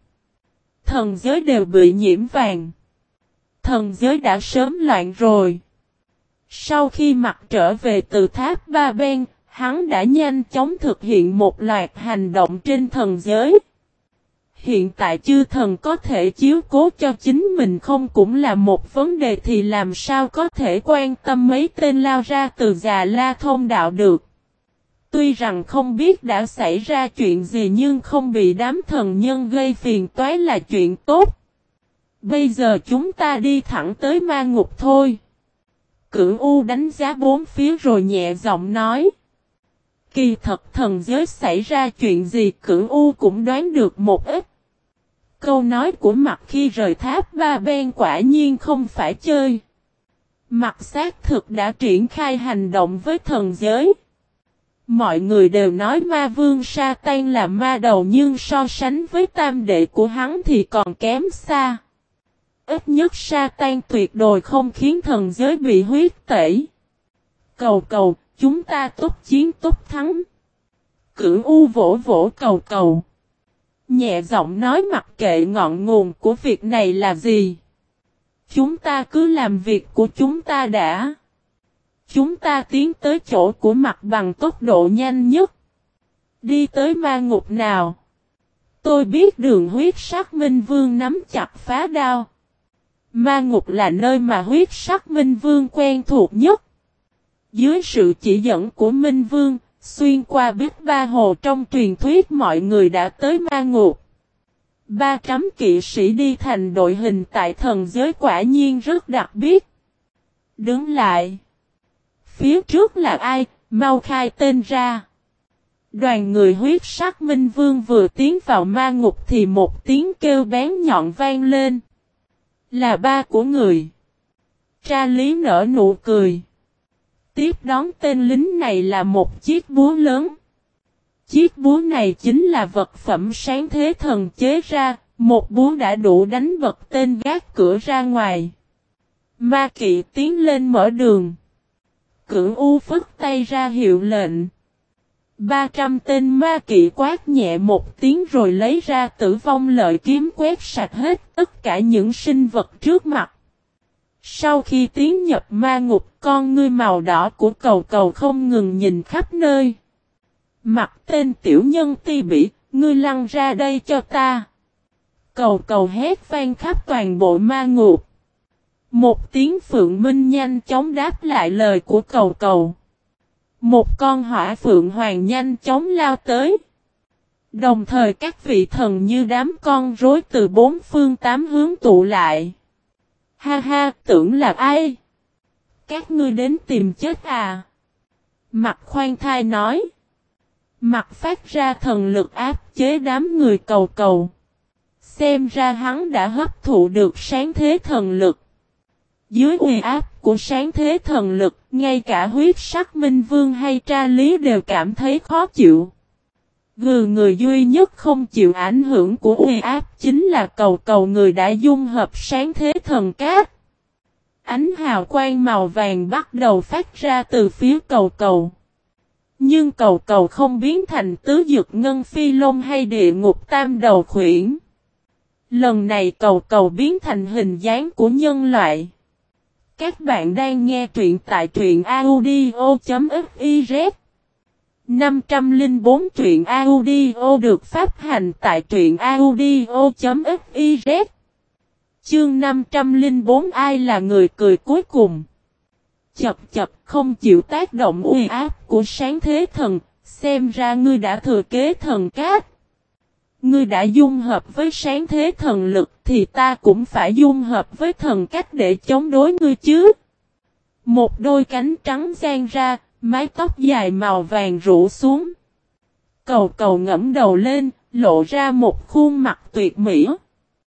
Thần giới đều bị nhiễm vàng. Thần giới đã sớm loạn rồi. Sau khi mặt trở về từ tháp Ba Ben, hắn đã nhanh chóng thực hiện một loạt hành động trên thần giới. Hiện tại chư thần có thể chiếu cố cho chính mình không cũng là một vấn đề thì làm sao có thể quan tâm mấy tên lao ra từ già la thông đạo được. Tuy rằng không biết đã xảy ra chuyện gì nhưng không bị đám thần nhân gây phiền toái là chuyện tốt. Bây giờ chúng ta đi thẳng tới ma ngục thôi. Cửu U đánh giá bốn phía rồi nhẹ giọng nói. Kỳ thật thần giới xảy ra chuyện gì cửu U cũng đoán được một ít. Câu nói của mặt khi rời tháp ba bên quả nhiên không phải chơi. Mặt xác thực đã triển khai hành động với thần giới. Mọi người đều nói ma vương sa tan là ma đầu nhưng so sánh với tam đệ của hắn thì còn kém xa. Ít nhất sa tan tuyệt đối không khiến thần giới bị huyết tẩy. Cầu cầu, chúng ta tốt chiến tốt thắng. Cửu U vỗ vỗ cầu cầu. Nhẹ giọng nói mặc kệ ngọn nguồn của việc này là gì. Chúng ta cứ làm việc của chúng ta đã. Chúng ta tiến tới chỗ của mặt bằng tốc độ nhanh nhất. Đi tới ma ngục nào. Tôi biết đường huyết sắc minh vương nắm chặt phá đao. Ma ngục là nơi mà huyết sắc minh vương quen thuộc nhất. Dưới sự chỉ dẫn của minh vương, xuyên qua biết ba hồ trong truyền thuyết mọi người đã tới ma ngục. Ba trăm kỵ sĩ đi thành đội hình tại thần giới quả nhiên rất đặc biệt. Đứng lại. Phía trước là ai, mau khai tên ra. Đoàn người huyết sắc minh vương vừa tiến vào ma ngục thì một tiếng kêu bén nhọn vang lên. Là ba của người. Tra lý nở nụ cười. Tiếp đón tên lính này là một chiếc búa lớn. Chiếc búa này chính là vật phẩm sáng thế thần chế ra, một búa đã đủ đánh vật tên gác cửa ra ngoài. Ma kỵ tiến lên mở đường. Cửu U phức tay ra hiệu lệnh. 300 tên ma kỵ quát nhẹ một tiếng rồi lấy ra tử vong lợi kiếm quét sạch hết tất cả những sinh vật trước mặt. Sau khi tiến nhập ma ngục con ngươi màu đỏ của cầu cầu không ngừng nhìn khắp nơi. Mặt tên tiểu nhân ti bỉ, ngươi lăn ra đây cho ta. Cầu cầu hét vang khắp toàn bộ ma ngục. Một tiếng phượng minh nhanh chóng đáp lại lời của cầu cầu. Một con hỏa phượng hoàng nhanh chóng lao tới. Đồng thời các vị thần như đám con rối từ bốn phương tám hướng tụ lại. Ha ha, tưởng là ai? Các ngươi đến tìm chết à? Mặt khoan thai nói. Mặt phát ra thần lực áp chế đám người cầu cầu. Xem ra hắn đã hấp thụ được sáng thế thần lực. Dưới uy áp của sáng thế thần lực, ngay cả huyết sắc minh vương hay tra lý đều cảm thấy khó chịu. Gừ người duy nhất không chịu ảnh hưởng của uy áp chính là cầu cầu người đã dung hợp sáng thế thần cát. Ánh hào quang màu vàng bắt đầu phát ra từ phía cầu cầu. Nhưng cầu cầu không biến thành tứ dược ngân phi lông hay địa ngục tam đầu khuyển. Lần này cầu cầu biến thành hình dáng của nhân loại. Các bạn đang nghe truyện tại truyện audio.fiz 504 truyện audio được phát hành tại truyện audio.fiz Chương 504 ai là người cười cuối cùng? Chập chập, không chịu tác động uy áp của sáng thế thần, Xem ra ngươi đã thừa kế thần cát. Ngươi đã dung hợp với sáng thế thần lực thì ta cũng phải dung hợp với thần cách để chống đối ngươi chứ. Một đôi cánh trắng gian ra, mái tóc dài màu vàng rủ xuống. Cầu cầu ngẫm đầu lên, lộ ra một khuôn mặt tuyệt mỹ.